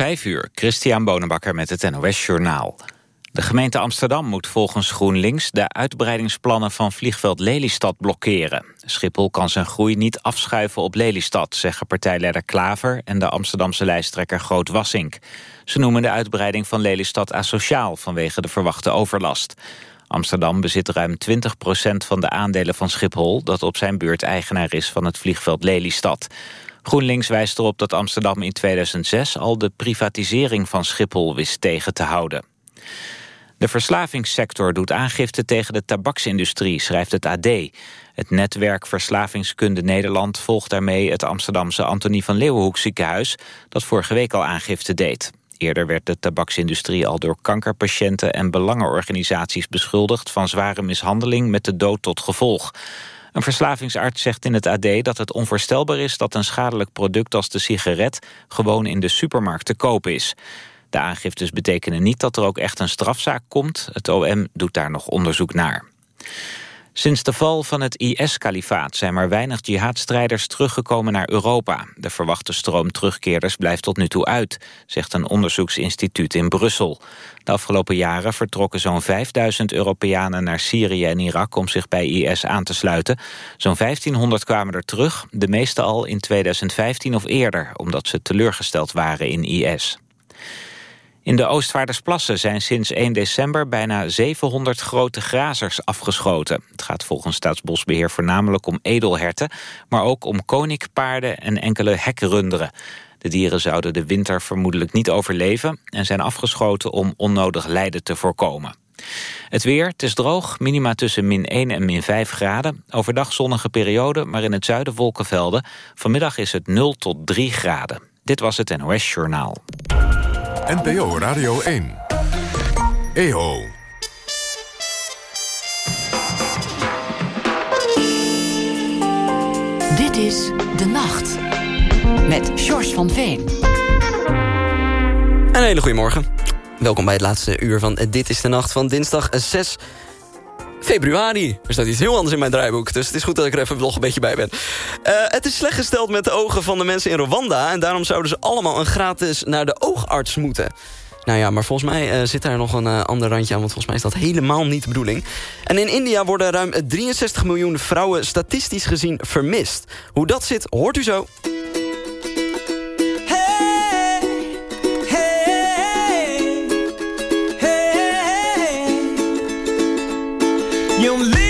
Vijf uur, Christian Bonenbakker met het NOS Journaal. De gemeente Amsterdam moet volgens GroenLinks... de uitbreidingsplannen van vliegveld Lelystad blokkeren. Schiphol kan zijn groei niet afschuiven op Lelystad... zeggen partijleider Klaver en de Amsterdamse lijsttrekker Groot Wassink. Ze noemen de uitbreiding van Lelystad asociaal... vanwege de verwachte overlast. Amsterdam bezit ruim 20% van de aandelen van Schiphol... dat op zijn beurt eigenaar is van het vliegveld Lelystad. GroenLinks wijst erop dat Amsterdam in 2006 al de privatisering van Schiphol wist tegen te houden. De verslavingssector doet aangifte tegen de tabaksindustrie, schrijft het AD. Het netwerk Verslavingskunde Nederland volgt daarmee het Amsterdamse Antonie van Leeuwenhoek ziekenhuis, dat vorige week al aangifte deed. Eerder werd de tabaksindustrie al door kankerpatiënten en belangenorganisaties beschuldigd van zware mishandeling met de dood tot gevolg. Een verslavingsarts zegt in het AD dat het onvoorstelbaar is... dat een schadelijk product als de sigaret gewoon in de supermarkt te koop is. De aangiftes betekenen niet dat er ook echt een strafzaak komt. Het OM doet daar nog onderzoek naar. Sinds de val van het IS-kalifaat zijn maar weinig jihadstrijders teruggekomen naar Europa. De verwachte stroom terugkeerders blijft tot nu toe uit, zegt een onderzoeksinstituut in Brussel. De afgelopen jaren vertrokken zo'n 5000 Europeanen naar Syrië en Irak om zich bij IS aan te sluiten. Zo'n 1500 kwamen er terug, de meeste al in 2015 of eerder, omdat ze teleurgesteld waren in IS. In de Oostvaardersplassen zijn sinds 1 december bijna 700 grote grazers afgeschoten. Het gaat volgens Staatsbosbeheer voornamelijk om edelherten... maar ook om koninkpaarden en enkele hekrunderen. De dieren zouden de winter vermoedelijk niet overleven... en zijn afgeschoten om onnodig lijden te voorkomen. Het weer, het is droog, minima tussen min 1 en min 5 graden. Overdag zonnige periode, maar in het zuiden wolkenvelden. Vanmiddag is het 0 tot 3 graden. Dit was het NOS Journaal. NPO Radio 1. EO. Dit is De Nacht. Met George van Veen. Een hele goede morgen. Welkom bij het laatste uur van Dit is de Nacht van dinsdag 6 februari. Er staat iets heel anders in mijn draaiboek. Dus het is goed dat ik er even nog een beetje bij ben. Uh, het is slecht gesteld met de ogen van de mensen in Rwanda. En daarom zouden ze allemaal een gratis naar de oogarts moeten. Nou ja, maar volgens mij uh, zit daar nog een uh, ander randje aan... want volgens mij is dat helemaal niet de bedoeling. En in India worden ruim 63 miljoen vrouwen statistisch gezien vermist. Hoe dat zit, hoort u zo. You live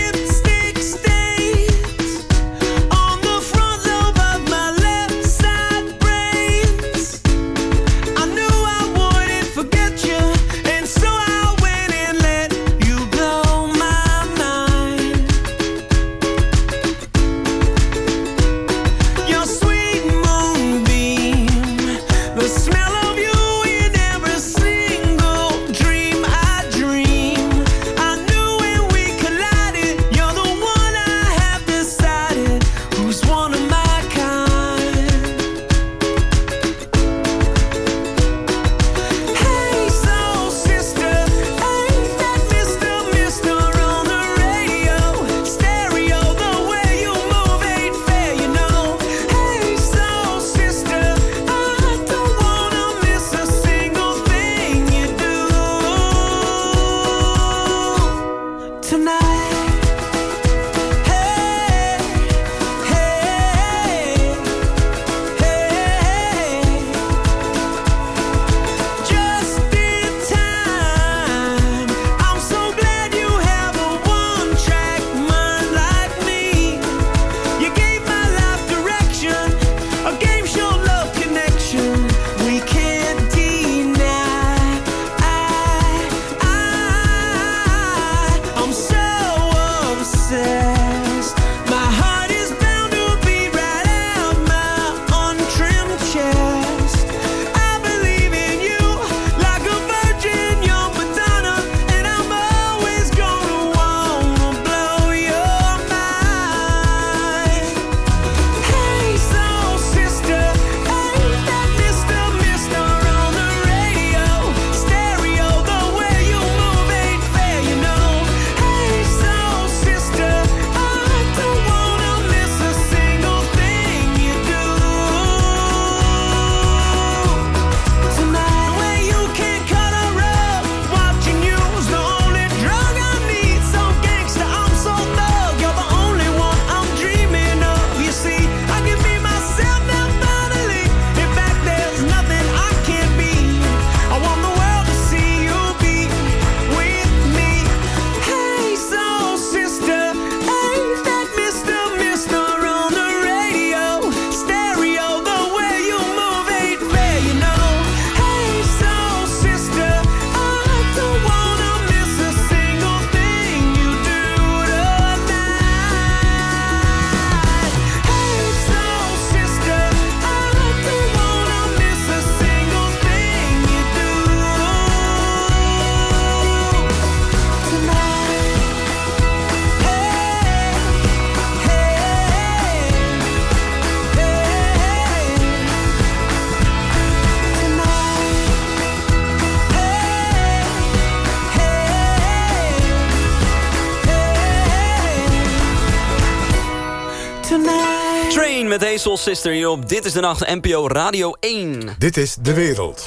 Hazel Sister hier op Dit is de Nacht, NPO Radio 1. Dit is De Wereld.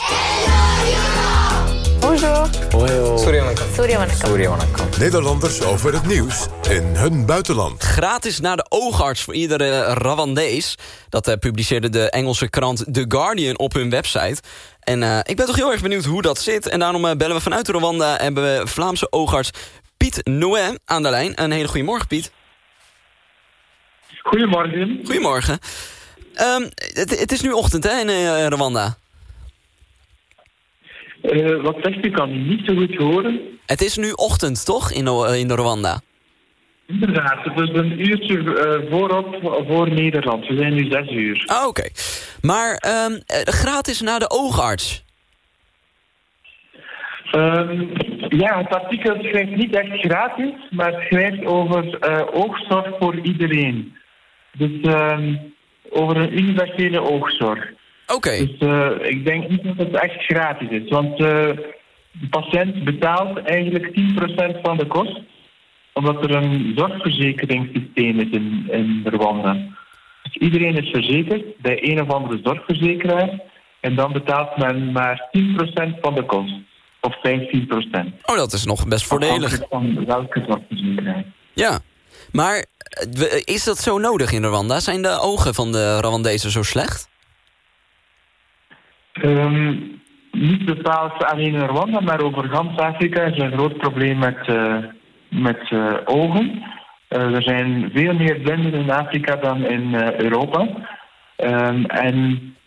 Bonjour. Nederlanders over het nieuws in hun buitenland. Gratis naar de oogarts voor iedere Rwandees. Dat uh, publiceerde de Engelse krant The Guardian op hun website. En uh, ik ben toch heel erg benieuwd hoe dat zit. En daarom uh, bellen we vanuit Rwanda... hebben we Vlaamse oogarts Piet Noë aan de lijn. Een hele goede morgen, Piet. Goedemorgen. Goedemorgen. Um, het, het, is nu ochtend hè, in Rwanda. Uh, wat zegt u? Kan niet zo goed horen? Het is nu ochtend, toch, in, in Rwanda? Inderdaad, het is een uurtje uh, voorop voor Nederland. We zijn nu zes uur. Ah, oké. Okay. Maar um, gratis naar de oogarts? Um, ja, het artikel schrijft niet echt gratis, maar het schrijft over oogzorg voor iedereen. Dus over een universele oogzorg. Oké. Okay. Dus uh, ik denk niet dat het echt gratis is. Want uh, de patiënt betaalt eigenlijk 10% van de kost. Omdat er een zorgverzekeringssysteem is in, in Rwanda. Dus iedereen is verzekerd bij een of andere zorgverzekeraar. En dan betaalt men maar 10% van de kost. Of 15%. Oh, dat is nog best voordelig. van welke zorgverzekeraar. Ja. Maar is dat zo nodig in Rwanda? Zijn de ogen van de Rwandezen zo slecht? Um, niet bepaald alleen in Rwanda, maar over gans Afrika is een groot probleem met, uh, met uh, ogen. Uh, er zijn veel meer blinden in Afrika dan in Europa. Um, en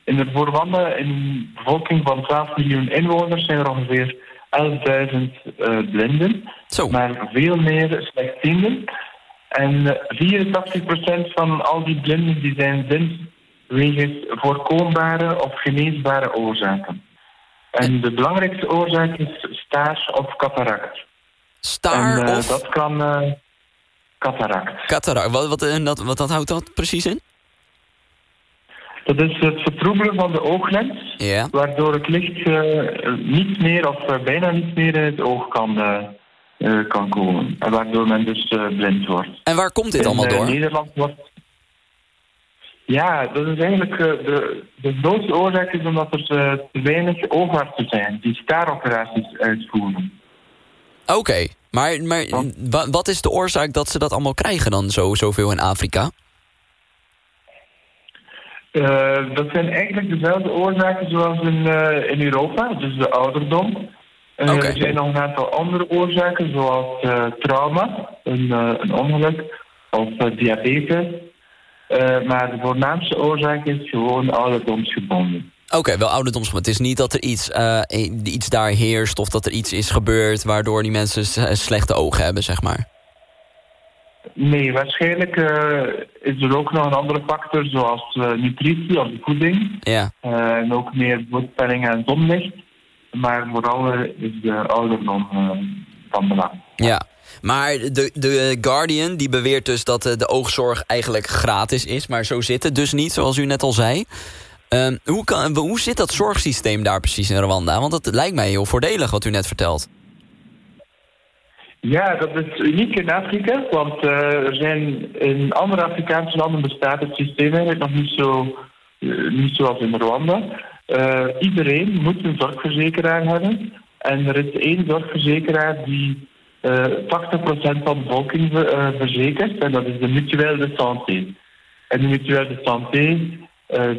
in de Rwanda, in een bevolking van 12 miljoen inwoners, zijn er ongeveer 11.000 blinden. Zo. Maar veel meer slechtzienden. En 84% van al die blinden die zijn blind wegens voorkombare of geneesbare oorzaken. En de belangrijkste oorzaak is staar of cataract. Staar en, uh, of... Dat kan uh, cataract. Cataract, wat, wat, en dat, wat dat houdt dat precies in? Dat is het vertroebelen van de ooglens, waardoor het licht uh, niet meer of bijna niet meer in het oog kan, kan komen. En waardoor men dus blind wordt. En waar komt dit in, allemaal door? Nederland wordt ja, dat is eigenlijk de, de grootste oorzaak is omdat er te weinig oogartsen zijn die staaroperaties uitvoeren. Oké, okay. maar, maar wa wat is de oorzaak dat ze dat allemaal krijgen dan zo, zoveel in Afrika? Uh, dat zijn eigenlijk dezelfde oorzaken zoals in, in Europa, dus de ouderdom. Okay. Er zijn nog een aantal andere oorzaken zoals trauma, een, een ongeluk of diabetes. Uh, maar de voornaamste oorzaak is gewoon ouderdomsgebonden. Oké, okay, wel ouderdomsgebonden. Het is niet dat er iets, iets daar heerst of dat er iets is gebeurd... waardoor die mensen slechte ogen hebben, zeg maar. Nee, waarschijnlijk is er ook nog een andere factor... zoals nutritie of voeding. Ja. en ook meer bloedspelling en zonlicht. Maar vooral is de ouderdom van belang. Ja. Maar de, de Guardian die beweert dus dat de oogzorg eigenlijk gratis is. Maar zo zit het dus niet, zoals u net al zei. Um, hoe, kan, hoe zit dat zorgsysteem daar precies in Rwanda? Want dat lijkt mij heel voordelig wat u net vertelt. Ja, dat is uniek in Afrika. Want uh, er zijn in andere Afrikaanse landen bestaat het systeem eigenlijk nog niet, zo, uh, niet zoals in Rwanda. Uh, iedereen moet een zorgverzekeraar hebben. En er is één zorgverzekeraar die uh, 80% van de bevolking uh, verzekerd. En dat is de Mutuelle de Santé. En de Mutuelle de Santé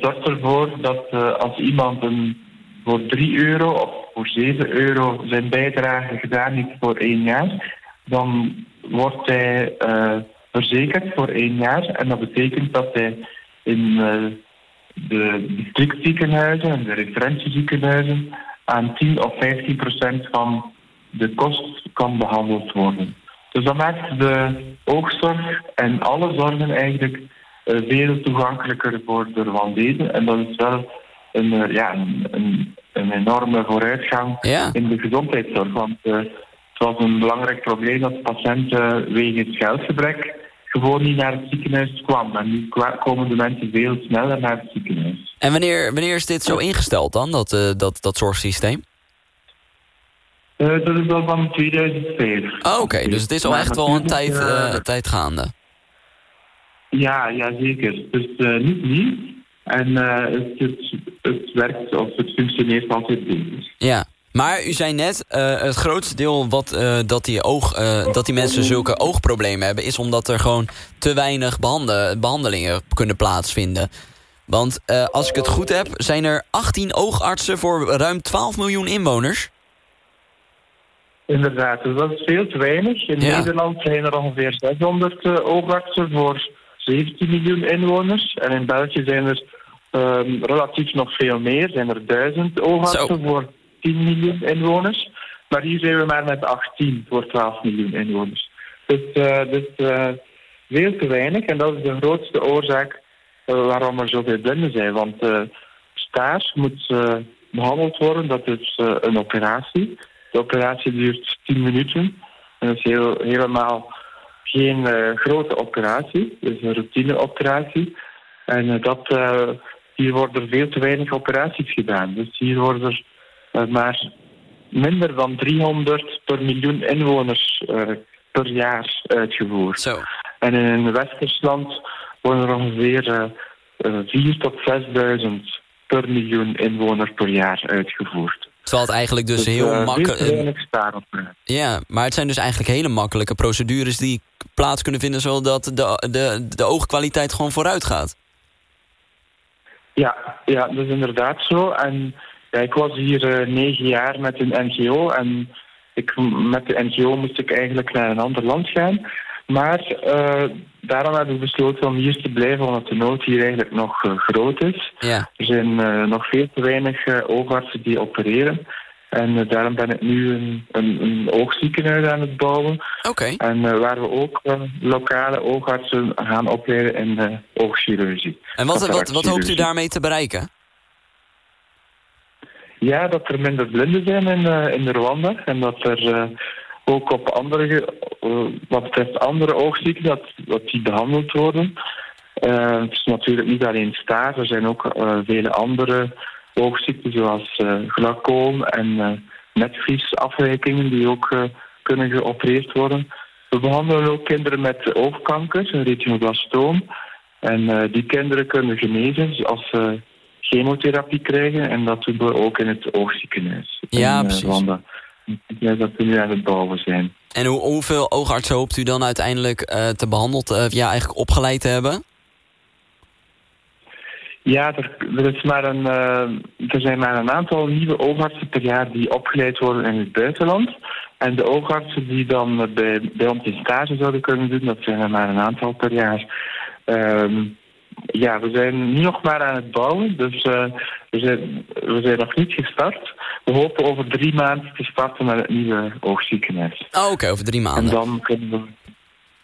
zorgt ervoor dat als iemand een, voor 3 euro of voor 7 euro zijn bijdrage gedaan heeft voor één jaar, dan wordt hij verzekerd voor één jaar. En dat betekent dat hij in de districtziekenhuizen en de referentieziekenhuizen aan 10 of 15 procent van de kost kan behandeld worden. Dus dat maakt de oogzorg en alle zorgen eigenlijk veel toegankelijker voor de Rwandezen. En dat is wel een, uh, ja, een, een, een, enorme vooruitgang ja. in de gezondheidszorg. Want uh, het was een belangrijk probleem dat patiënten wegens geldgebrek gewoon niet naar het ziekenhuis kwamen. En nu komen de mensen veel sneller naar het ziekenhuis. En wanneer, wanneer is dit zo ingesteld dan, dat, dat, dat zorgsysteem? Uh, dat is al van 2005. Oh, Oké, okay. dus het is al echt wel een tijd, uh, tijd gaande. Ja, ja zeker. Dus niet nieuw. En het, het, het, werkt of het functioneert altijd beter. Ja, maar u zei net, uh, het grootste deel wat, dat, die oog, dat die mensen zulke oogproblemen hebben... is omdat er gewoon te weinig behandelingen kunnen plaatsvinden. Want als ik het goed heb, zijn er 18 oogartsen voor ruim 12 miljoen inwoners... Inderdaad, dus dat is veel te weinig. In Nederland zijn er ongeveer 600 uh, oogartsen voor 17 miljoen inwoners. En in België zijn er um, relatief nog veel meer. Zijn er 1000 oogartsen voor 10 miljoen inwoners. Maar hier zijn we maar met 18 voor 12 miljoen inwoners. Dus, uh, dus uh, veel te weinig. En dat is de grootste oorzaak uh, waarom er zoveel blinden zijn. Want uh, staars moet behandeld worden. Dat is een operatie. De operatie duurt 10 minuten. En dat is helemaal geen grote operatie. Het is een routineoperatie. En dat, hier worden veel te weinig operaties gedaan. Dus hier worden maar minder dan 300 per miljoen inwoners per jaar uitgevoerd. Zo. En in een westers land worden er ongeveer 4 tot 6.000 per miljoen inwoners per jaar uitgevoerd. Terwijl het eigenlijk dus, dus heel uh, makkelijk... Ja, maar het zijn dus eigenlijk hele makkelijke procedures... die plaats kunnen vinden... zodat de, de, de oogkwaliteit gewoon vooruit gaat. Ja, ja, dat is inderdaad zo. En ja, ik was hier uh, negen jaar met een NGO... en ik, met de NGO moest ik eigenlijk naar een ander land gaan... Maar uh, daarom hebben we besloten om hier te blijven, omdat de nood hier eigenlijk nog uh, groot is. Ja. Er zijn uh, nog veel te weinig oogartsen die opereren. En daarom ben ik nu een, een, een oogziekenhuis aan het bouwen. Oké. En waar we ook lokale oogartsen gaan opleiden in de oogchirurgie. En wat, wat, wat hoopt u daarmee te bereiken? Ja, dat er minder blinden zijn in, in Rwanda. En dat er ook op andere, uh, wat betreft andere oogziekten, dat, die behandeld worden. Uh, het is natuurlijk niet alleen staar, er zijn ook uh, vele andere oogziekten zoals glaucoom en netvliesafwijkingen die ook kunnen geopereerd worden. We behandelen ook kinderen met oogkanker, een retinoblastoom. En die kinderen kunnen genezen als ze chemotherapie krijgen. En dat doen we ook in het oogziekenhuis. Ja, in, precies. Rwanda ja, dat we nu aan het bouwen zijn. En hoe, hoeveel oogartsen hoopt u dan uiteindelijk uh, te behandeld, uh, ja, eigenlijk opgeleid te hebben? Ja, er, er, is maar een, uh, er zijn maar een aantal nieuwe oogartsen per jaar die opgeleid worden in het buitenland. En de oogartsen die dan bij, bij ons in stage zouden kunnen doen, dat zijn er maar een aantal per jaar. Um, ja, we zijn nu nog maar aan het bouwen, dus uh, we, zijn, we zijn nog niet gestart. We hopen over drie maanden te starten met het nieuwe oogziekenhuis. Oh, oké, okay, over drie maanden. En dan kunnen we...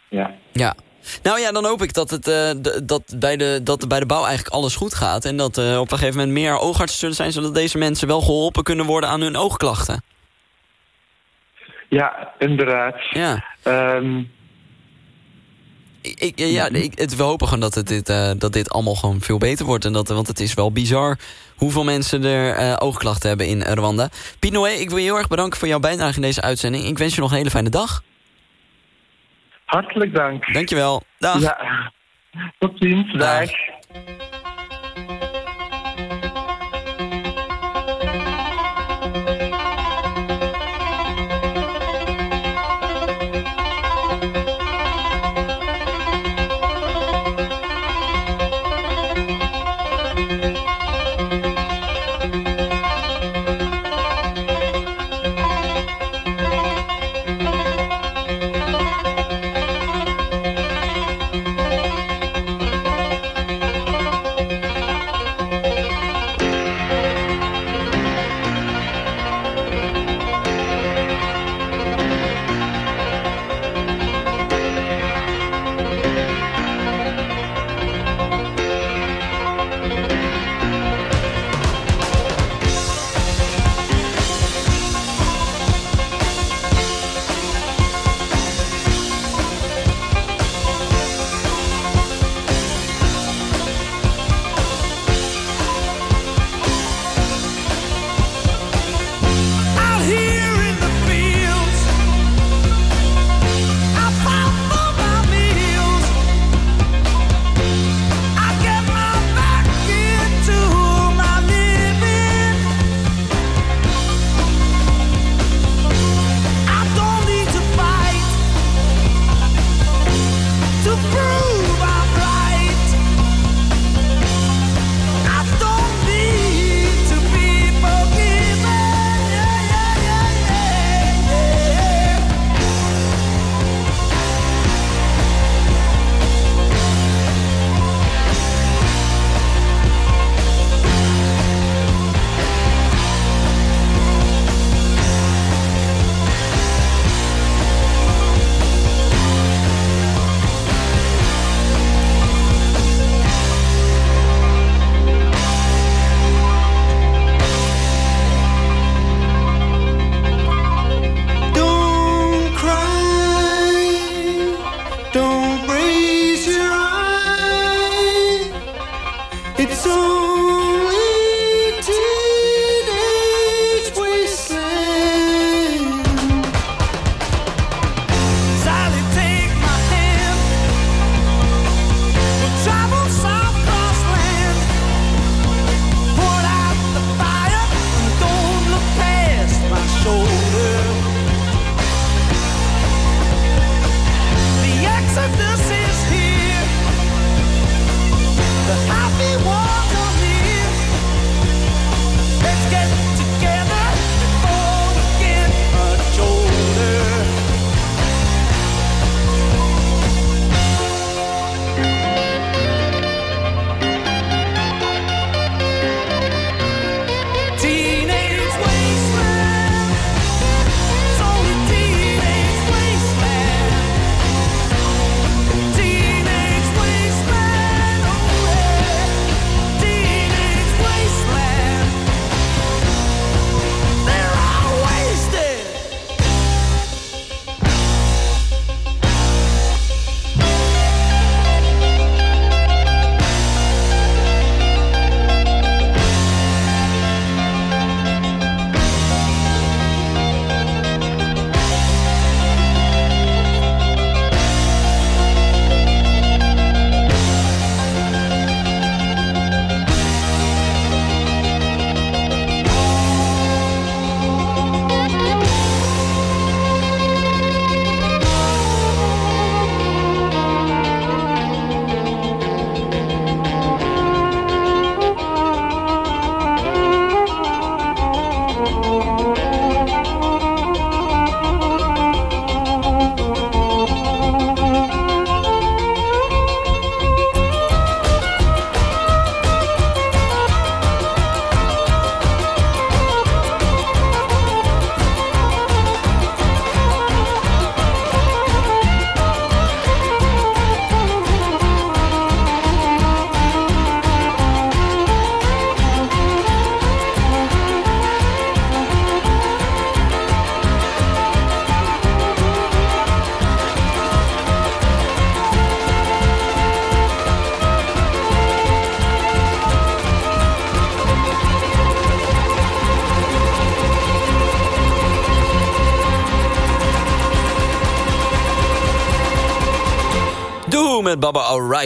Ja. Ja. Nou ja, dan hoop ik dat, het, uh, dat, bij de, dat bij de bouw eigenlijk alles goed gaat. En dat uh, op een gegeven moment meer oogartsen zullen zijn... zodat deze mensen wel geholpen kunnen worden aan hun oogklachten. Ja, inderdaad. Ja. Um, ik, ja, ik, het, we hopen gewoon dat, het dit, uh, dat dit allemaal gewoon veel beter wordt. En dat, want het is wel bizar hoeveel mensen er uh, oogklachten hebben in Rwanda. Piet Noé, ik wil je heel erg bedanken voor jouw bijdrage in deze uitzending. Ik wens je nog een hele fijne dag. Hartelijk dank. Dankjewel. Dag. Ja. Tot ziens. Dag. dag.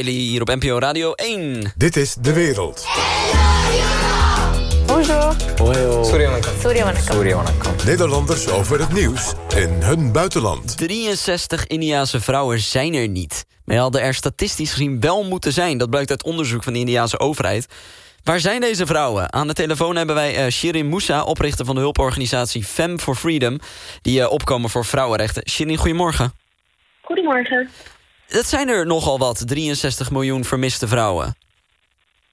Hier op NPO Radio 1. Dit is De Wereld. Bonjour. Nederlanders over het nieuws in hun buitenland. 63 Indiaanse vrouwen zijn er niet. Maar hadden er statistisch gezien wel moeten zijn. Dat blijkt uit onderzoek van de Indiaanse overheid. Waar zijn deze vrouwen? Aan de telefoon hebben wij uh, Shirin Moussa, oprichter van de hulporganisatie Fem for Freedom... die uh, opkomen voor vrouwenrechten. Shirin, goedemorgen. Goedemorgen. Dat zijn er nogal wat, 63 miljoen vermiste vrouwen.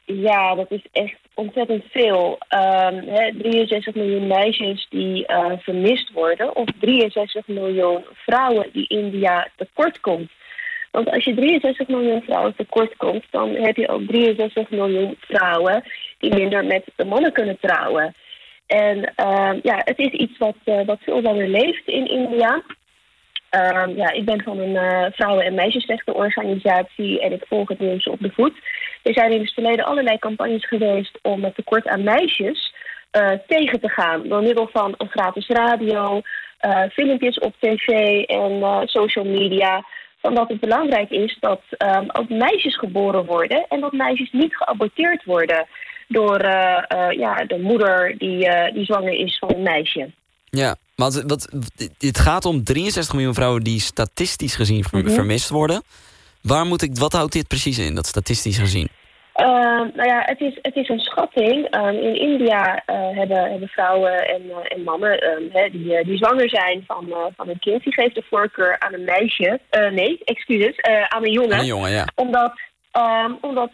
Ja, dat is echt ontzettend veel. Um, hè, 63 miljoen meisjes die uh, vermist worden... of 63 miljoen vrouwen die India tekort komt. Want als je 63 miljoen vrouwen tekort komt... dan heb je ook 63 miljoen vrouwen die minder met de mannen kunnen trouwen. En uh, ja, het is iets wat, uh, wat veel langer leeft in India. Uh, ja, ik ben van een uh, vrouwen- en meisjesrechtenorganisatie en ik volg het nieuws op de voet. Er zijn in het verleden allerlei campagnes geweest om het tekort aan meisjes uh, tegen te gaan. Door middel van een gratis radio, uh, filmpjes op tv en social media. Omdat het belangrijk is dat um, ook meisjes geboren worden en dat meisjes niet geaborteerd worden door ja, de moeder die, die zwanger is van een meisje. Ja, want wat, het gaat om 63 miljoen vrouwen die statistisch gezien -hmm. vermist worden. Waar moet ik, wat houdt dit precies in, dat statistisch gezien? Uh, nou ja, het is, het is een schatting. Um, in India uh, hebben, hebben vrouwen en, uh, en mannen um, hè, die, die zwanger zijn van, van een kind... die geeft de voorkeur aan een meisje. nee, excuses, aan een jongen. Aan een jongen, ja. Omdat Um, omdat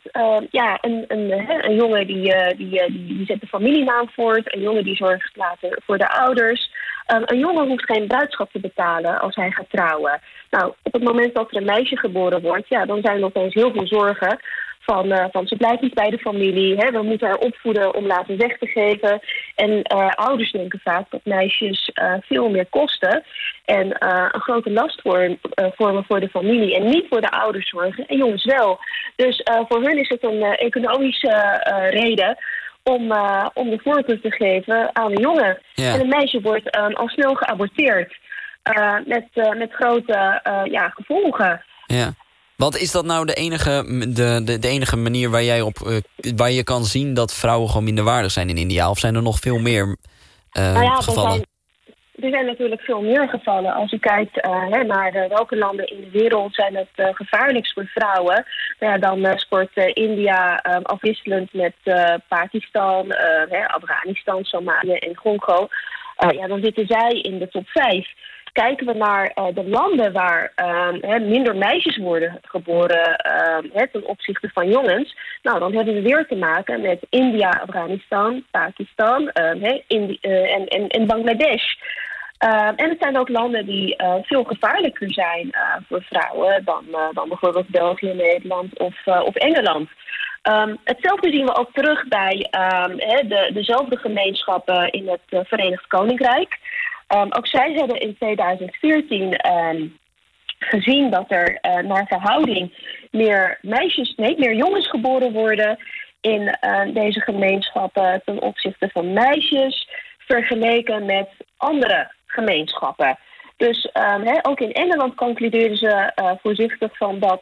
ja, een, een, een jongen die, die, die, die zet de familienaam voort. Een jongen die zorgt later voor de ouders. Um, een jongen hoeft geen bruidschap te betalen als hij gaat trouwen. Nou, op het moment dat er een meisje geboren wordt... Ja, dan zijn er opeens heel veel zorgen van, uh, van ze blijft niet bij de familie. Hè, we moeten haar opvoeden om later weg te geven. En uh, ouders denken vaak dat meisjes uh, veel meer kosten. En een grote last vormen, vormen voor de familie. En niet voor de ouders zorgen. En jongens wel. Dus voor hun is het een economische reden om, om de voorkeur te geven aan een jongen. Ja. En een meisje wordt al snel geaborteerd. met, met grote ja, gevolgen. Ja. Wat is dat nou de enige, de, de, de enige manier waar, jij op, waar je kan zien dat vrouwen gewoon minderwaardig zijn in India? Of zijn er nog veel meer nou ja, gevallen? Er zijn, natuurlijk veel meer gevallen. Als je kijkt hè, naar de, welke landen in de wereld zijn het uh, gevaarlijkst voor vrouwen... Ja, dan scoort India um, afwisselend met Pakistan, Afghanistan, Somalië en Congo. ja, dan zitten zij in de top 5 kijken we naar de landen waar uh, minder meisjes worden geboren uh, ten opzichte van jongens, nou dan hebben we weer te maken met India, Afghanistan, Pakistan en, en, en Bangladesh. En het zijn ook landen die veel gevaarlijker zijn voor vrouwen dan, dan bijvoorbeeld België, Nederland of, of Engeland. Um, hetzelfde zien we ook terug bij he, de, dezelfde gemeenschappen in het Verenigd Koninkrijk. Ook zij hebben in 2014 um, gezien dat er naar verhouding meer meisjes, nee, meer jongens geboren worden in deze gemeenschappen ten opzichte van meisjes, vergeleken met andere gemeenschappen. Dus um, he, ook in Engeland concludeerden ze uh, voorzichtig van dat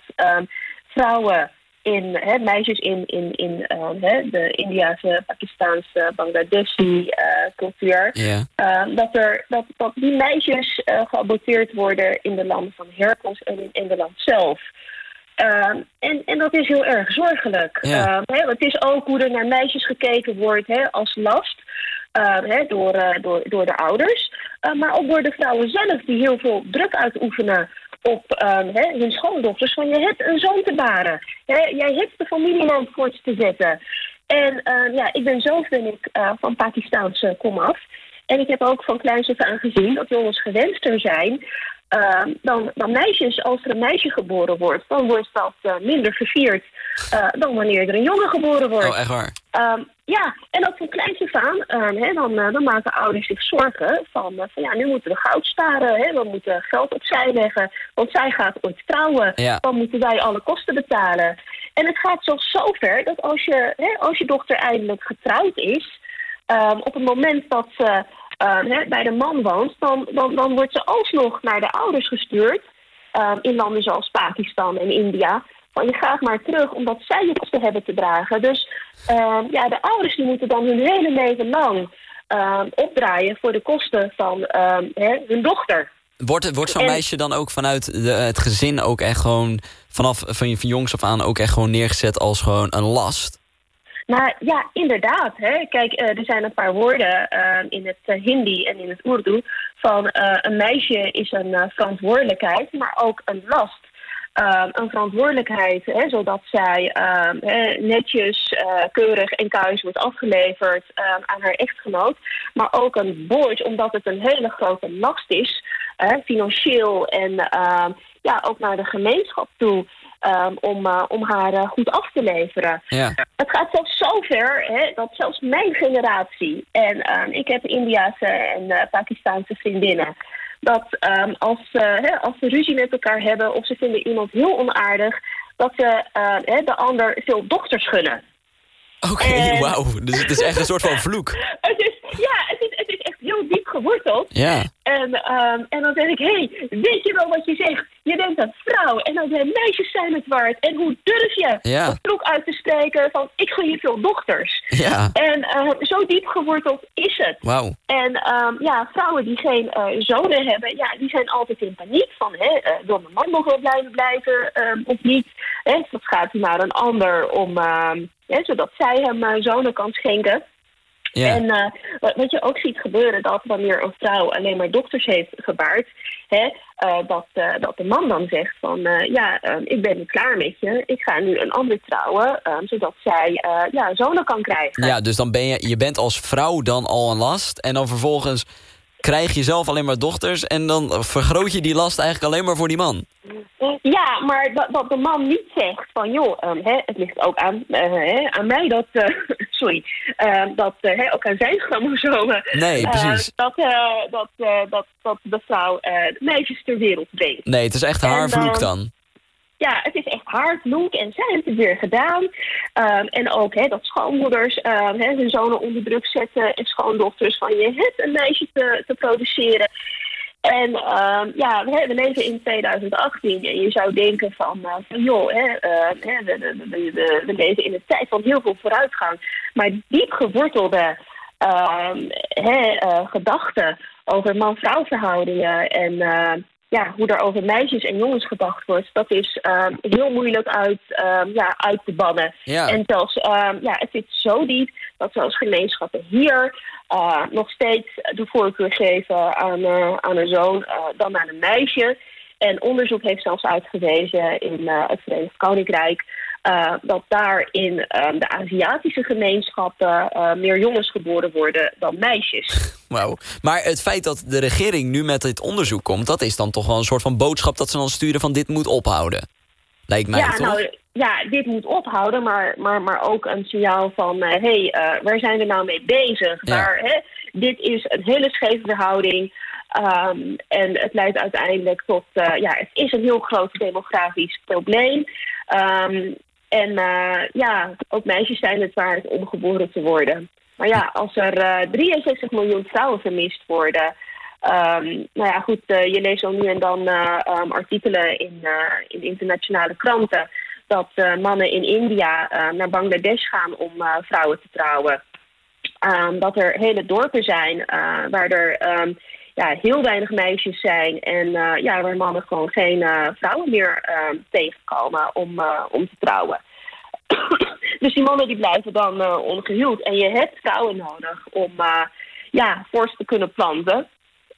vrouwen in meisjes in, in, in uh, hè, de Indiase, Pakistaanse, Bangladeshi uh, cultuur. Yeah. Uh, dat, er, dat, dat die meisjes geaborteerd worden in de landen van herkomst en in, in de land zelf. en, en dat is heel erg zorgelijk. Yeah. het is ook hoe er naar meisjes gekeken wordt als last. Hè, door, door, door de ouders. maar ook door de vrouwen zelf die heel veel druk uitoefenen op um, hè, hun schoondochters van je hebt een zoon te baren. Hè, jij hebt de familienaam voort te zetten. En uh, ja, ik ben zelf ben ik, van Pakistaanse komaf. En ik heb ook van kleins af aan gezien dat jongens gewenster zijn uh, dan, dan meisjes. Als er een meisje geboren wordt, dan wordt dat uh, minder gevierd dan wanneer er een jongen geboren wordt. Oh, echt waar? Um, ja, en ook van kleins af aan, hè, dan, uh, dan maken ouders zich zorgen van, van ja, nu moeten we goud sparen, hè, we moeten geld opzij leggen, want zij gaat ooit trouwen, ja. dan moeten wij alle kosten betalen. En het gaat zelfs zover dat als je, hè, als je dochter eindelijk getrouwd is, um, op het moment dat ze hè, bij de man woont, dan, dan, dan wordt ze alsnog naar de ouders gestuurd, um, in landen zoals Pakistan en India, van je gaat maar terug omdat zij je kosten hebben te dragen. Dus ehm, ja, de ouders die moeten dan hun hele leven lang ehm, opdraaien voor de kosten van ehm, hè, hun dochter. Wordt, wordt zo'n En- meisje dan ook vanuit de, het gezin ook echt gewoon... vanaf van, je- van jongs af aan ook echt gewoon neergezet als gewoon een last? Maar ja, inderdaad. Hè. Kijk, eh, er zijn een paar woorden eh, in het eh, Hindi en in het Urdu van eh, een meisje is een verantwoordelijkheid, maar ook een last. Eh, een verantwoordelijkheid, hè, zodat zij eh, hè, netjes, keurig en kuis wordt afgeleverd aan haar echtgenoot. Maar ook een boord, omdat het een hele grote last is, financieel en ja, ook naar de gemeenschap toe. Eh, om, eh, om haar eh, goed af te leveren. Ja. Het gaat zelfs zover hè, dat zelfs mijn generatie, en ehm, ik heb Indiaanse en eh, Pakistaanse vriendinnen, dat ehm, als, ze, hè, als ze ruzie met elkaar hebben of ze vinden iemand heel onaardig, dat ze hè, de ander veel dochters gunnen. Oké, En- wauw. Dus het is echt een soort van vloek. Het is, ja, het is, het is echt heel diep geworteld. Ja. En, ehm, en dan zeg ik, hé, hey, weet je wel wat je zegt? Je bent een vrouw en dan zijn meisjes zijn het waard. En hoe durf je Ja. een vloek uit te spreken van, ik gun je veel dochters. Ja. En eh, zo diep geworteld is het. Wauw. En ehm, ja, vrouwen die geen eh, zonen hebben, ja, die zijn altijd in paniek van, hè, eh, wil mijn man nog wel blijven blijven ehm, of niet? Hè, dat gaat naar een ander om, ehm, hè, zodat zij hem eh, zonen kan schenken. Ja. En eh, wat, je ook ziet gebeuren, dat wanneer een vrouw alleen maar dochters heeft gebaard, hè, eh, dat, dat de man dan zegt van, ja, eh, ik ben nu klaar met je, ik ga nu een ander trouwen, eh, zodat zij ja, zonen kan krijgen. Ja, dus dan ben je, je bent als vrouw dan al een last. En dan vervolgens krijg je zelf alleen maar dochters. En dan vergroot je die last eigenlijk alleen maar voor die man. Ja, maar dat, dat de man niet zegt van, joh, ehm, hè, het ligt ook aan, eh, hè, aan mij dat, eh, sorry, ehm, dat eh, hè, ook aan zijn chromosomen. Nee, precies. dat, dat, dat, dat de vrouw de meisjes ter wereld brengt. Nee, het is echt En, haar vloek dan. Ja, het is echt hard, vloek en zij heeft het weer gedaan. Ehm, en ook dat schoonmoeders ehm, hun zonen onder druk zetten en schoondochters van je hebt een meisje te, te produceren. En ehm, ja, we, leven in 2018 en je zou denken van, eh, van joh, hè, we, leven in een tijd van heel veel vooruitgang. Maar diep gewortelde eh, gedachten over man-vrouw verhoudingen en ja, hoe er over meisjes en jongens gedacht wordt, dat is ehm, heel moeilijk uit, ehm, ja, uit te bannen. Ja. En zelfs, ehm, ja, het zit zo diep dat zelfs gemeenschappen hier eh, nog steeds de voorkeur geven aan, eh, aan een zoon eh, dan aan een meisje. En onderzoek heeft zelfs uitgewezen in het Verenigd Koninkrijk eh, dat daar in ehm, de Aziatische gemeenschappen eh, meer jongens geboren worden dan meisjes. Wauw. Maar het feit dat de regering nu met dit onderzoek komt... dat is dan toch wel een soort van boodschap dat ze dan sturen van dit moet ophouden. Lijkt mij ja, toch? nou, ja, dit moet ophouden, maar, maar, maar ook een signaal van... hé, hey, eh, waar zijn we nou mee bezig? Ja. Waar, hè, dit is een hele scheve verhouding. ehm, en het leidt uiteindelijk tot... ja, het is een heel groot demografisch probleem. Ehm, en eh, ja, ook meisjes zijn het waard om geboren te worden. Maar ja, als er eh 63 miljoen vrouwen vermist worden... Ehm, nou ja, goed, eh, je leest zo nu en dan eh, ehm, artikelen in, eh, in internationale kranten... dat eh, mannen in India eh, naar Bangladesh gaan om eh, vrouwen te trouwen. Ehm, dat er hele dorpen zijn eh, waar er ja, heel weinig meisjes zijn... en eh, ja, waar mannen gewoon geen eh, vrouwen meer ehm, tegenkomen om, eh, om te trouwen. dus die mannen die blijven dan eh, ongehuwd. En je hebt vrouwen nodig om ja, vorst te kunnen planten.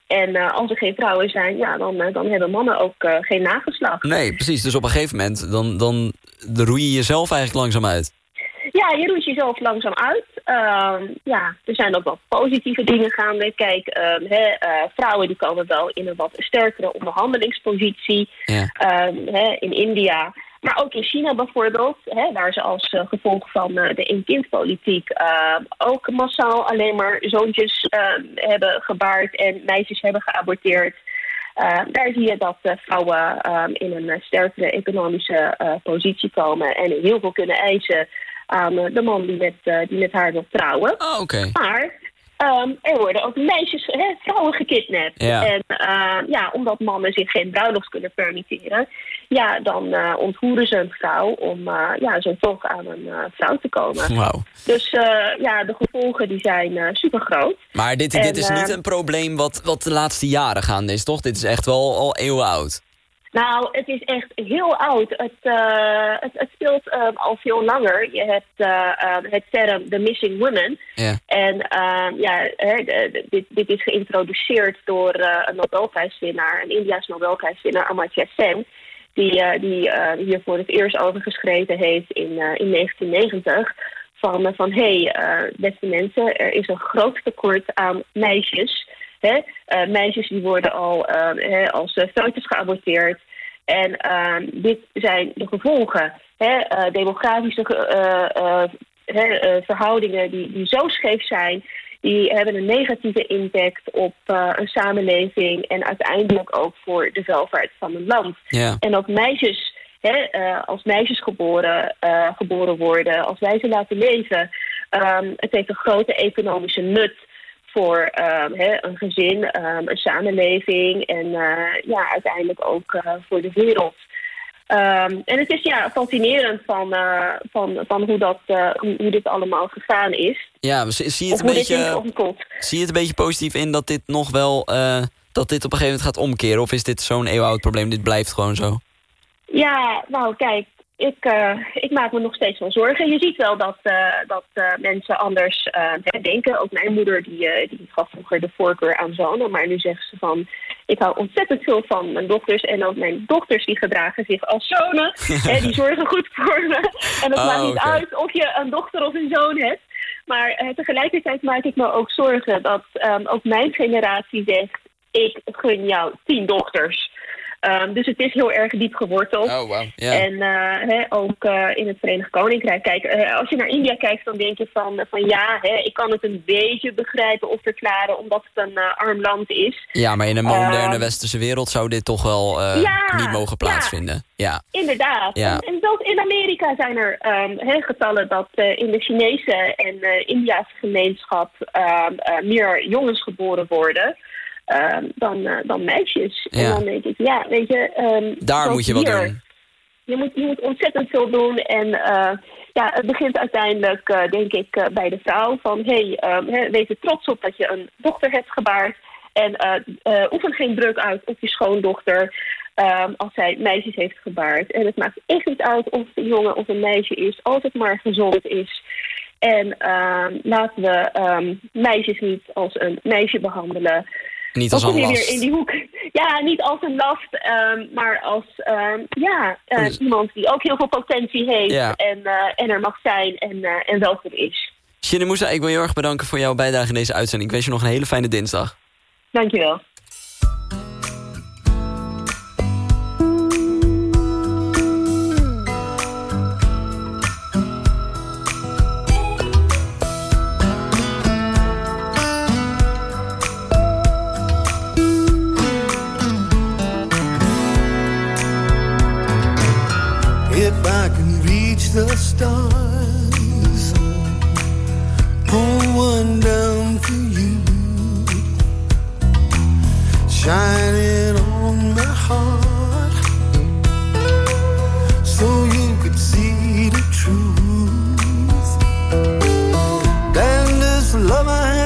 En als er geen vrouwen zijn, ja, dan, dan hebben mannen ook geen nageslacht. Nee, precies. Dus op een gegeven moment dan dan roei je jezelf eigenlijk langzaam uit. Ja, je roeit jezelf langzaam uit. Ehm, ja, er zijn ook wel positieve dingen gaande. Kijk, ehm, hè, eh, vrouwen die komen wel in een wat sterkere onderhandelingspositie. Ja. Ehm, hè, in India. Maar ook in China bijvoorbeeld, hè, waar ze als eh, gevolg van eh, de één-kind-politiek ook massaal alleen maar zoontjes hebben gebaard en meisjes hebben geaborteerd. Uh, daar zie je dat uh, vrouwen in een sterkere economische positie komen en heel veel kunnen eisen aan de man die met, die met haar wil trouwen. Oh, oké. Okay. Maar um, er worden ook meisjes, hè, vrouwen gekidnapt. Ja. En ja, omdat mannen zich geen bruiloft kunnen permitteren, ja, dan uh, ontvoeren ze een vrouw om uh, ja, zo toch aan een vrouw te komen. Wauw. Dus ja, de gevolgen die zijn super groot. Maar dit, dit is niet een probleem wat, wat de laatste jaren gaande is, toch? Dit is echt wel al eeuwen oud. Nou, het is echt heel oud. Het, uh, het, het, speelt um, al veel langer. Je hebt uh, um, het term The Missing Women. Ja. En uh, ja, de, dit, dit, is geïntroduceerd door een Nobelprijswinnaar, een Indiaas Nobelprijswinnaar, Amartya Sen. Die, die hier voor het eerst over geschreven heeft in, in 1990. Van, van hé, hey, beste mensen, er is een groot tekort aan meisjes Hè? Uh, meisjes die worden al uh, als uh, foetus geaborteerd. En ehm, dit zijn de gevolgen. Hè? demografische verhoudingen die, die zo scheef zijn... die hebben een negatieve impact op een samenleving... en uiteindelijk ook voor de welvaart van een land. En ook meisjes... als meisjes geboren, geboren worden, als wij ze laten leven... Um, het heeft een grote economische nut voor um, een gezin, um, een samenleving en uh, ja, uiteindelijk ook uh, voor de wereld. Um, en het is ja, fascinerend van, uh, van, van hoe, dat, hoe, hoe, dit allemaal gegaan is. Ja, zie je het, een beetje, zie je het een beetje positief in dat dit nog wel dat dit op een gegeven moment gaat omkeren? Of is dit zo'n eeuwenoud probleem, dit blijft gewoon zo? Ja, nou kijk, ik, uh, ik maak me nog steeds wel zorgen. Je ziet wel dat, uh, dat uh, mensen anders denken. Ook mijn moeder die, die gaf vroeger de voorkeur aan zonen. Maar nu zegt ze van, ik hou ontzettend veel van mijn dochters. En ook mijn dochters die gedragen zich als zonen. hè, die zorgen goed voor me. En het oh, maakt niet okay. uit of je een dochter of een zoon hebt. Maar tegelijkertijd maak ik me ook zorgen dat um, ook mijn generatie zegt... ik gun jou tien dochters. Um, dus het is heel erg diep geworteld. Oh, wow. yeah. En uh, ook uh, in het Verenigd Koninkrijk. Kijk, uh, als je naar India kijkt, dan denk je van, van ja, ik kan het een beetje begrijpen of verklaren, omdat het een arm land is. Ja, maar in een moderne westerse wereld zou dit toch wel ja, niet mogen plaatsvinden. Ja, ja. inderdaad. Ja. En, en zelfs in Amerika zijn er um, getallen dat in de Chinese en Indiaanse gemeenschap ehm, meer jongens geboren worden. Um, dan, uh, dan meisjes. Ja. En dan denk ik, ja, weet je... Um, Daar moet je hier, wat doen. Je moet, je moet ontzettend veel doen. En uh, ja, het begint uiteindelijk, uh, denk ik, bij de vrouw. Van, hé, hey, um, wees er trots op dat je een dochter hebt gebaard. En oefen geen druk uit op je schoondochter... als zij meisjes heeft gebaard. En het maakt echt niet uit of het een jongen of een meisje is. Als het maar gezond is. En laten we meisjes niet als een meisje behandelen... Niet als een last. weer in die hoek. Ja, niet als een last, um, maar als um, ja, uh, dus... iemand die ook heel veel potentie heeft ja. en, uh, en er mag zijn en, uh, en welkom is. Shinne Moussa, ik wil je heel erg bedanken voor jouw bijdrage in deze uitzending. Ik wens je nog een hele fijne dinsdag. Dankjewel. The stars. Pull one down for you, shining on my heart, so you could see the truth. And this love I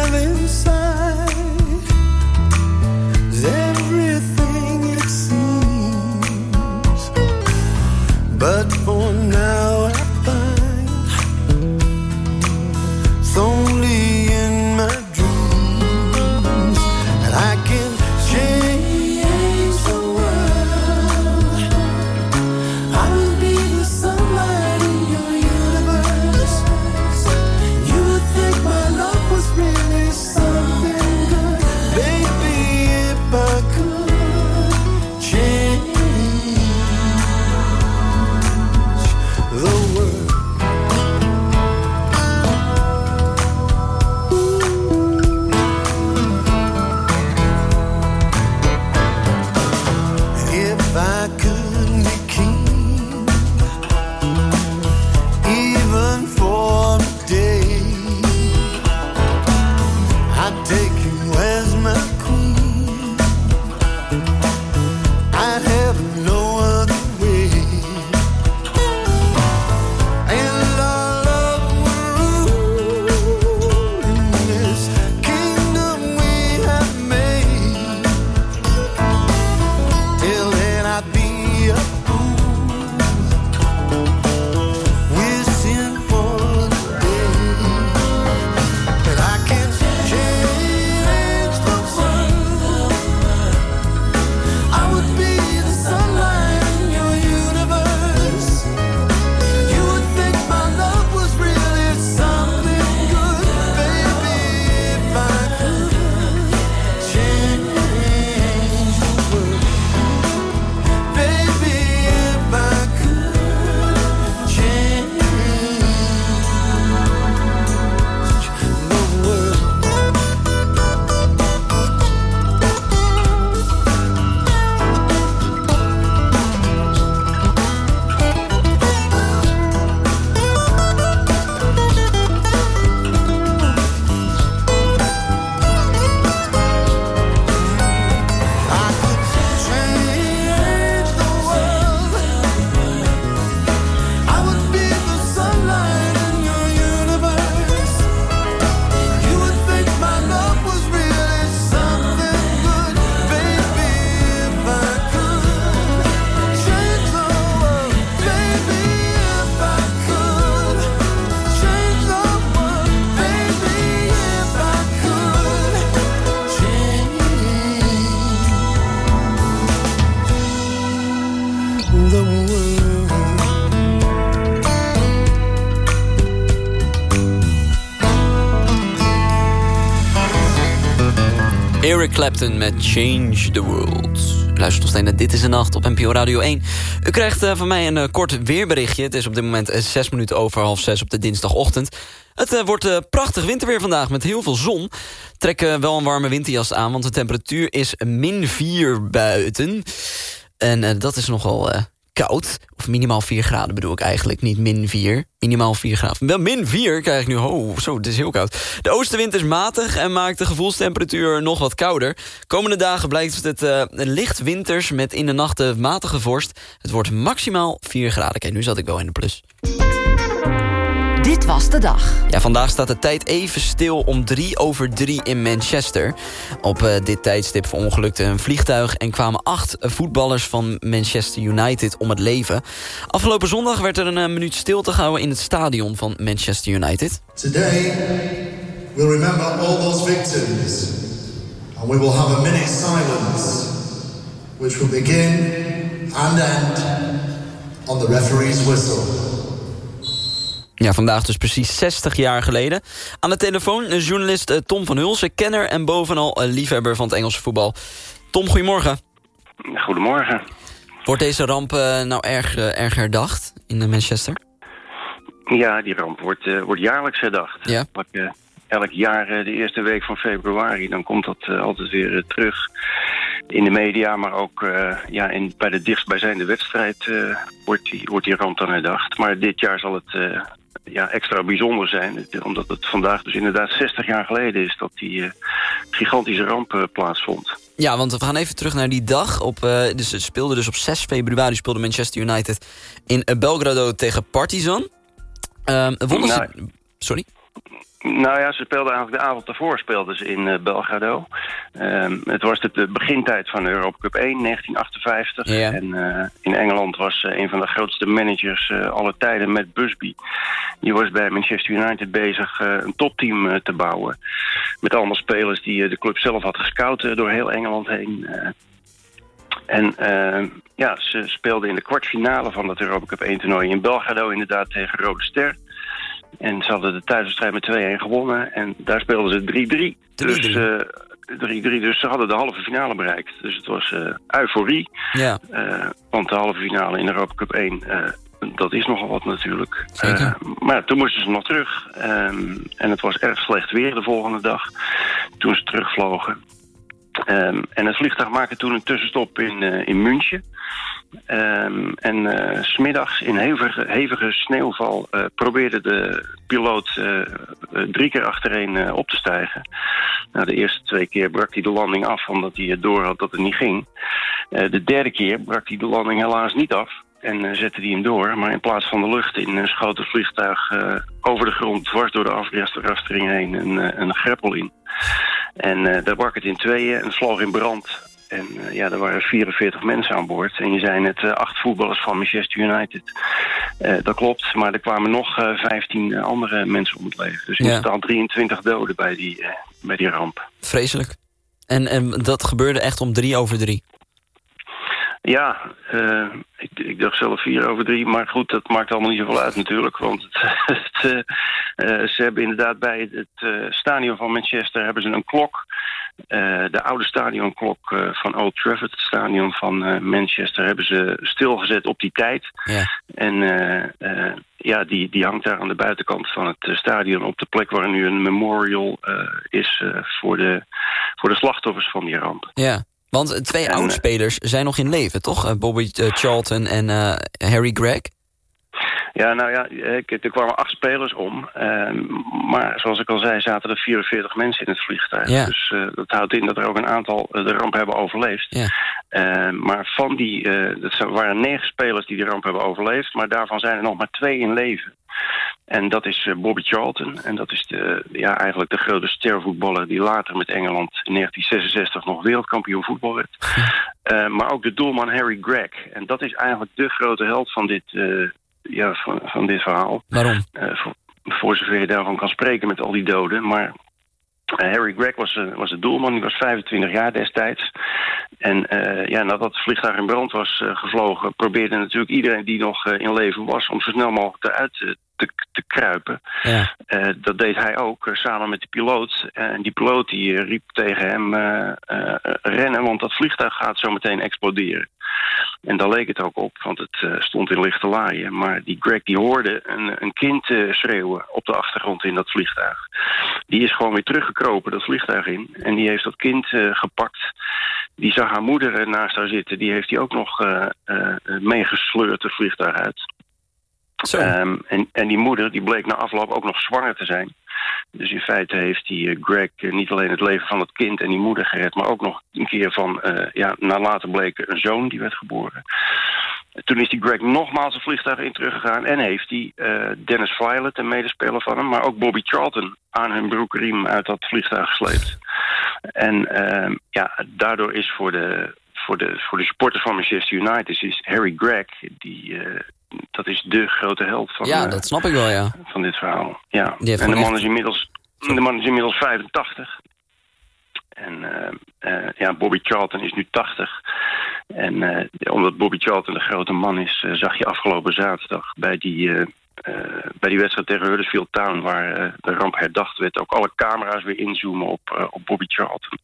Eric Clapton met Change the World. Luister nog steeds naar Dit is de Nacht op NPO Radio 1. U krijgt uh, van mij een uh, kort weerberichtje. Het is op dit moment uh, zes minuten over half zes op de dinsdagochtend. Het wordt prachtig winterweer vandaag met heel veel zon. Trek wel een warme winterjas aan, want de temperatuur is min 4 buiten. En dat is nogal koud. Of minimaal 4 graden bedoel ik eigenlijk, niet min 4. Minimaal 4 graden. Wel min 4 krijg ik nu. Oh, zo, het is heel koud. De oostenwind is matig en maakt de gevoelstemperatuur nog wat kouder. Komende dagen blijkt het uh, licht winters met in de nachten matige vorst. Het wordt maximaal 4 graden. Kijk, nu zat ik wel in de plus. Dit was de dag. Ja, vandaag staat de tijd even stil om drie over drie in Manchester. Op uh, dit tijdstip verongelukte een vliegtuig... en kwamen acht voetballers van Manchester United om het leven. Afgelopen zondag werd er een uh, minuut stilte gehouden... in het stadion van Manchester United. Today we'll remember all those victims. And we will have a minute silence... which will begin and end on the referee's whistle. Ja, vandaag dus precies 60 jaar geleden. Aan de telefoon journalist eh, Tom van Hulsen, kenner en bovenal liefhebber van het Engelse voetbal. Tom, goedemorgen. Goedemorgen. Wordt deze ramp nou erg, erg herdacht in Manchester? Ja, die ramp wordt, uh, wordt jaarlijks herdacht. Ja. elk jaar de eerste week van februari, dan komt dat altijd weer terug in de media, maar ook ja, in, bij de dichtstbijzijnde wedstrijd wordt, die, wordt die ramp dan herdacht. Maar dit jaar zal het ja, extra bijzonder zijn, omdat het vandaag dus inderdaad 60 jaar geleden is dat die gigantische ramp plaatsvond. Ja, want we gaan even terug naar die dag. Op, dus het speelde dus op 6 februari speelde Manchester United in Belgrado tegen Partizan. Ehm, wonnen nou, ze... Sorry? Nou ja, ze speelden eigenlijk de avond daarvoor speelden ze in uh, Belgrado. Um, het was de, de, begintijd van de Europa Cup 1, 1958. Ja. En uh, in Engeland was uh, een van de grootste managers alle tijden met Busby. Die was bij Manchester United bezig een topteam te bouwen. Met allemaal spelers die de club zelf had gescout door heel Engeland heen. en ja, ze speelden in de kwartfinale van dat Europa Cup 1 toernooi in Belgrado inderdaad tegen Rode Ster. En ze hadden de thuiswedstrijd met 2-1 gewonnen. En daar speelden ze 3-3. Dus, uh, 3-3. Dus ze hadden de halve finale bereikt. Dus het was uh, euforie. Ja. Uh, want de halve finale in de Europa Cup 1... dat is nogal wat natuurlijk. Zeker. maar toen moesten ze nog terug. Um, en het was erg slecht weer de volgende dag. Toen ze terugvlogen. Um, en het vliegtuig maakte toen een tussenstop in, in München. Um, en uh, smiddags in hevige, hevige sneeuwval uh, probeerde de piloot uh, drie keer achtereen op te stijgen. Nou, de eerste twee keer brak hij de landing af omdat hij door had dat het niet ging. de derde keer brak hij de landing helaas niet af. En zette hij hem door. Maar in plaats van de lucht in schoot het vliegtuig over de grond... dwars door de afrastering heen een, een greppel in. En daar brak het in tweeën en vloog in brand. En uh, ja, er waren 44 mensen aan boord. En je zei net uh, acht voetballers van Manchester United. Uh, dat klopt, maar er kwamen nog 15 andere mensen om het leven. Dus in totaal 23 doden bij die, bij die ramp. Vreselijk. En, en dat gebeurde echt om drie over drie? Ja, uh, ik, ik, dacht zelf vier over drie. Maar goed, dat maakt allemaal niet zoveel uit natuurlijk. Want het, het, uh, ze hebben inderdaad bij het stadion van Manchester hebben ze een klok. De oude stadionklok van Old Trafford, het stadion van Manchester... hebben ze stilgezet op die tijd. Ja. En ja, die, die hangt daar aan de buitenkant van het stadion... op de plek waar nu een memorial is voor, de, voor de slachtoffers van die ramp. Ja. Want twee oudspelers zijn nog in leven, toch? Bobby Charlton en Harry Gregg. Ja, nou ja, er kwamen acht spelers om. Uh, maar zoals ik al zei, zaten er 44 mensen in het vliegtuig. Ja. Dus uh, dat houdt in dat er ook een aantal de ramp hebben overleefd. Ja. Uh, maar van die, dat waren negen spelers die de ramp hebben overleefd. Maar daarvan zijn er nog maar twee in leven. En dat is Bobby Charlton. En dat is de, ja, eigenlijk de grote stervoetballer... die later met Engeland in 1966 nog wereldkampioen voetbal werd. Uh, maar ook de doelman Harry Gregg. En dat is eigenlijk de grote held van dit, uh, ja, van, van dit verhaal. Waarom? Uh, voor, voor zover je daarvan kan spreken met al die doden. Maar Harry Gregg was, was de doelman, die was 25 jaar destijds. En ja, nadat het vliegtuig in brand was gevlogen... probeerde natuurlijk iedereen die nog in leven was... om zo snel mogelijk eruit te, te kruipen. Ja. Uh, dat deed hij ook, uh, samen met de piloot. En die piloot die uh, riep tegen hem rennen, want dat vliegtuig gaat zo meteen exploderen. En daar leek het ook op, want het stond in lichte laaien. Maar die Greg die hoorde een, een kind schreeuwen op de achtergrond in dat vliegtuig. Die is gewoon weer teruggekropen dat vliegtuig in. En die heeft dat kind gepakt. Die zag haar moeder naast haar zitten. Die heeft hij ook nog meegesleurd het vliegtuig uit. Um, en, en die moeder die bleek na afloop ook nog zwanger te zijn. Dus in feite heeft die uh, Greg uh, niet alleen het leven van het kind en die moeder gered... maar ook nog een keer van, uh, ja, na later bleek een zoon die werd geboren. Toen is die Greg nogmaals een vliegtuig in teruggegaan... en heeft hij Dennis Violet, een medespeler van hem... maar ook Bobby Charlton aan hun broekriem uit dat vliegtuig gesleept. En ehm, ja, daardoor is voor de, voor de, voor de supporters van Manchester United... is Harry Gregg, die dat is de grote held van, ja, dat snap ik wel, ja. van dit verhaal. Ja. En de man, is inmiddels, de man is inmiddels 85. En uh, ja, Bobby Charlton is nu 80. En uh, omdat Bobby Charlton de grote man is... Zag je afgelopen zaterdag bij die, bij die wedstrijd tegen Huddersfield Town... waar de ramp herdacht werd... ook alle camera's weer inzoomen op, op Bobby Charlton.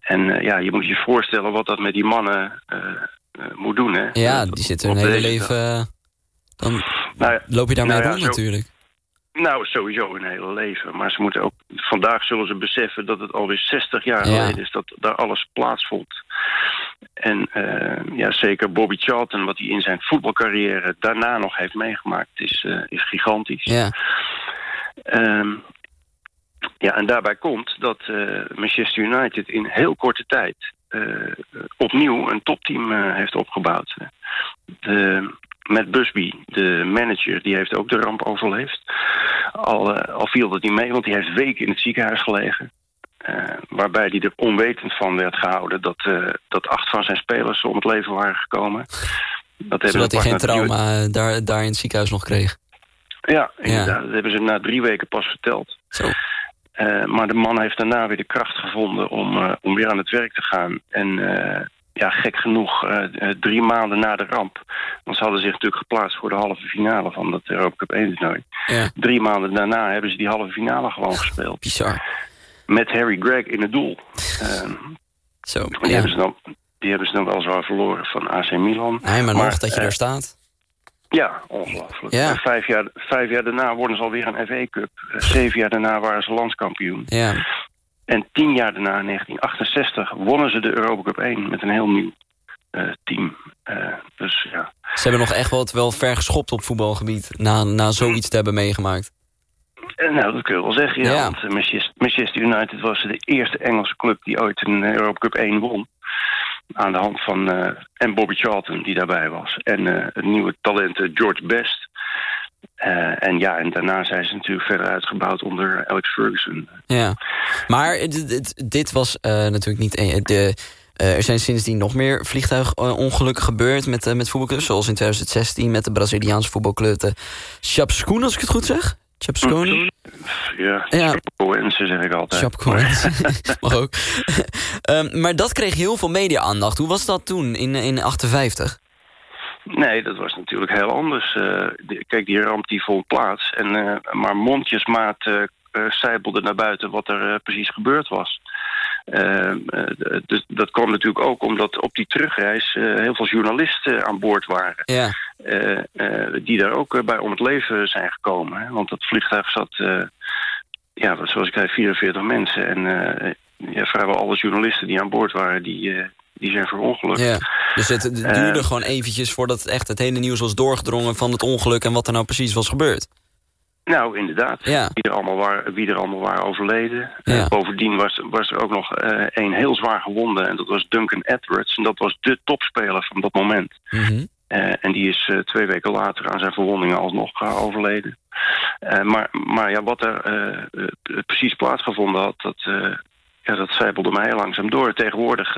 En ja, je moet je voorstellen wat dat met die mannen moet doen. Hè? Ja, die zitten hun hele leven... Dan nou loop je daarmee nou ja, rond natuurlijk. Nou, sowieso hun hele leven. Maar ze moeten ook, vandaag zullen ze beseffen dat het alweer 60 jaar geleden is dat daar alles plaatsvond. En uh, ja, zeker Bobby Charlton, wat hij in zijn voetbalcarrière daarna nog heeft meegemaakt, is, uh, is gigantisch. Ja. Um, ja, en daarbij komt dat uh, Manchester United in heel korte tijd opnieuw een topteam uh, heeft opgebouwd. De, Matt Busby, de manager, die heeft ook de ramp overleefd. Al, al viel dat niet mee, want die heeft weken in het ziekenhuis gelegen. waarbij hij er onwetend van werd gehouden dat, dat acht van zijn spelers om het leven waren gekomen. Dat Zodat hij geen trauma daar, daar in het ziekenhuis nog kreeg. Ja, inderdaad. Dat hebben ze na drie weken pas verteld. Zo. Uh, maar de man heeft daarna weer de kracht gevonden om, uh, om weer aan het werk te gaan. En uh, ja, gek genoeg, drie maanden na de ramp... want ze hadden zich natuurlijk geplaatst voor de halve finale van dat Europa Cup 1 toernooi. Ja. Drie maanden daarna hebben ze die halve finale gewoon gespeeld. Bizar. Met Harry Gregg in het doel. Ehm, Zo, die, hebben ze dan, die hebben ze dan wel zwaar verloren van AC Milan. Nee, maar, maar nog dat je daar staat. Ja, ongelooflijk. Ja. Vijf, jaar, vijf jaar daarna worden ze alweer een FA Cup. Eh, zeven jaar daarna waren ze landskampioen. Ja. En tien jaar daarna, in 1968, wonnen ze de Europa Cup 1 met een heel nieuw uh, team. Uh, dus, ja. Ze hebben nog echt wat wel ver geschopt op voetbalgebied... na, na zoiets te hebben meegemaakt. Nou, dat kun je wel zeggen, ja. ja. Want Manchester United was de eerste Engelse club... die ooit een Europa Cup 1 won aan de hand van... Uh, en Bobby Charlton, die daarbij was. En uh, het nieuwe talent uh, George Best. en ja, en daarna zijn ze natuurlijk verder uitgebouwd onder Alex Ferguson. Ja, maar dit, was natuurlijk niet... De, er zijn sindsdien nog meer vliegtuigongelukken gebeurd met, met voetbalclubs. Zoals in 2016 met de Braziliaanse voetbalclub de als ik het goed zeg. Chapscoon? Ja, ja. zeg ik altijd. Chapcoense, mag ook. um, maar dat kreeg heel veel media-aandacht. Hoe was dat toen, in, in 58? Nee, dat was natuurlijk heel anders. Uh, kijk, die ramp die vond plaats. En, uh, maar mondjesmaat uh, naar buiten wat er precies gebeurd was. Ehm, dus dat kwam natuurlijk ook omdat op die terugreis heel veel journalisten aan boord waren. Ja. Uh, uh, die daar ook bij om het leven zijn gekomen. Hè? Want dat vliegtuig zat, ja, zoals ik zei, 44 mensen. En ja, vrijwel alle journalisten die aan boord waren, die, die zijn verongelukt. Ja. Dus het, het duurde gewoon eventjes voordat echt het hele nieuws was doorgedrongen van het ongeluk en wat er nou precies was gebeurd. Nou, inderdaad. Ja. Wie, er allemaal waren, wie er allemaal waren overleden. Ja. bovendien was, was er ook nog een heel zwaar gewonde. En dat was Duncan Edwards. En dat was de topspeler van dat moment. Mm uh, en die is uh, twee weken later aan zijn verwondingen alsnog uh, overleden. maar, maar ja, wat er precies plaatsgevonden had, dat, ja, dat zijpelde mij heel langzaam door. Tegenwoordig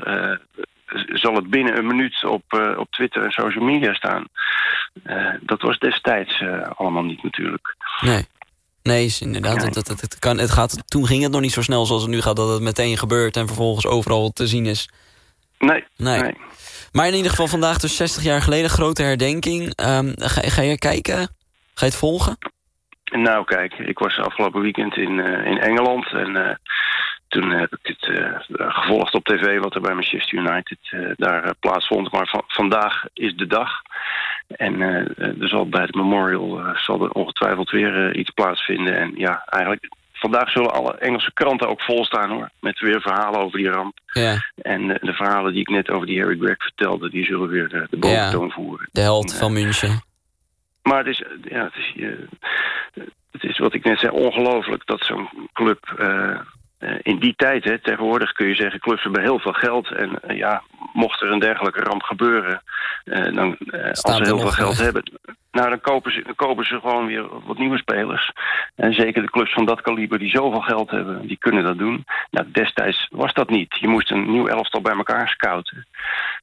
zal het binnen een minuut op, op Twitter en social media staan. dat was destijds allemaal niet natuurlijk. Nee. Nee, is inderdaad. Nee. Het, kan, het gaat, toen ging het nog niet zo snel zoals het nu gaat... dat het meteen gebeurt en vervolgens overal te zien is. Nee, Nee. nee. Maar in ieder geval vandaag dus 60 jaar geleden, grote herdenking. Ehm, ga, ga je kijken? Ga je het volgen? Nou, kijk, ik was afgelopen weekend in, eh, in Engeland en eh, toen heb ik het eh, gevolgd op tv wat er bij Manchester United eh, daar eh, plaatsvond. Maar van, vandaag is de dag. En eh, eh, er zal bij het memorial eh, zal er ongetwijfeld weer eh, iets plaatsvinden. En ja, eigenlijk, vandaag zullen alle Engelse kranten ook vol staan hoor. Met weer verhalen over die ramp. Ja, En eh, de verhalen die ik net over die Harry Gregg vertelde, die zullen weer eh, de boventoon voeren. de held van München. Maar het is, ja, het is, eh, het is wat ik net zei, ongelooflijk dat zo'n club eh, eh, in die tijd, hè, tegenwoordig kun je zeggen, clubs hebben heel veel geld. En eh, ja, mocht er een dergelijke ramp gebeuren, eh, dan, eh, als ze heel veel geld eh, hebben, nou dan kopen, ze, dan kopen ze gewoon weer wat nieuwe spelers. En zeker de clubs van dat kaliber die zoveel geld hebben, die kunnen dat doen. Nou, destijds was dat niet. Je moest een nieuw elftal bij elkaar scouten.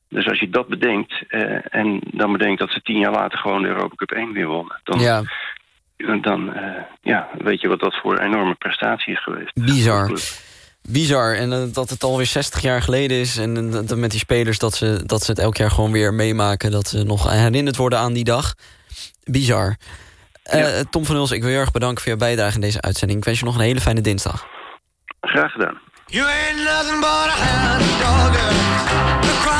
Dus als je dat bedenkt, eh, en dan bedenkt dat ze tien jaar later gewoon de Europa Cup 1 weer wonnen, dan, Ja, dan eh, ja, weet je wat dat voor een enorme prestatie is geweest. bizar. Bizar. En eh, dat het alweer 60 jaar geleden is. En eh, dat- met die spelers dat ze, dat ze het elk jaar gewoon weer meemaken. Dat ze nog herinnerd worden aan die dag. Bizar. Eh, Ja. Tom van Huls, ik wil je erg bedanken voor je bijdrage in deze uitzending. Ik wens je nog een hele fijne dinsdag. Graag gedaan. You ain't nothing but a hound dog,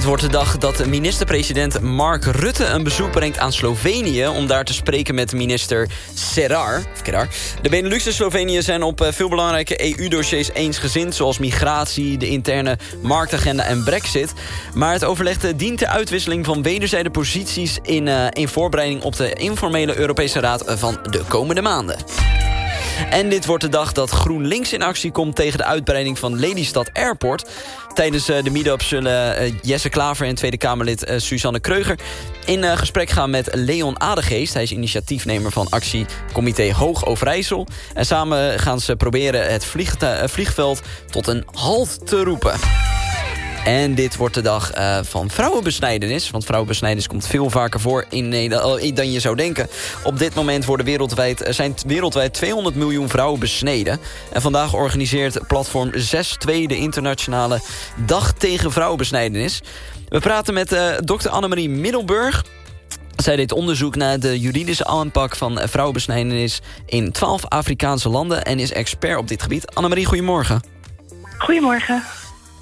dit wordt de dag dat minister-president Mark Rutte een bezoek brengt aan Slovenië... om daar te spreken met minister Serrar. De Benelux en Slovenië zijn op eh, veel belangrijke EU-dossiers eensgezind... zoals migratie, de interne marktagenda en brexit. Maar het overleg eh, dient de uitwisseling van wederzijde posities... in, eh, in voorbereiding op de informele Europese Raad van de komende maanden. En dit wordt de dag dat GroenLinks in actie komt... tegen de uitbreiding van Lelystad Airport. Tijdens eh, de meet-up zullen eh, Jesse Klaver en Tweede Kamerlid eh, Suzanne Kreuger... in gesprek gaan met Leon Adegeest. Hij is initiatiefnemer van actiecomité Hoog Overijssel. En samen gaan ze proberen het vliegveld tot een halt te roepen. En dit wordt de dag eh, van vrouwenbesnijdenis. Want vrouwenbesnijdenis komt veel vaker voor in Nederland eh, dan je zou denken. Op dit moment worden wereldwijd, er zijn wereldwijd 200 miljoen vrouwen besneden. En vandaag organiseert platform 6-2 de internationale Dag tegen Vrouwenbesnijdenis. We praten met eh dokter Annemarie Middelburg. Zij deed onderzoek naar de juridische aanpak van eh, vrouwenbesnijdenis... in 12 Afrikaanse landen en is expert op dit gebied. Annemarie, goedemorgen. Goedemorgen.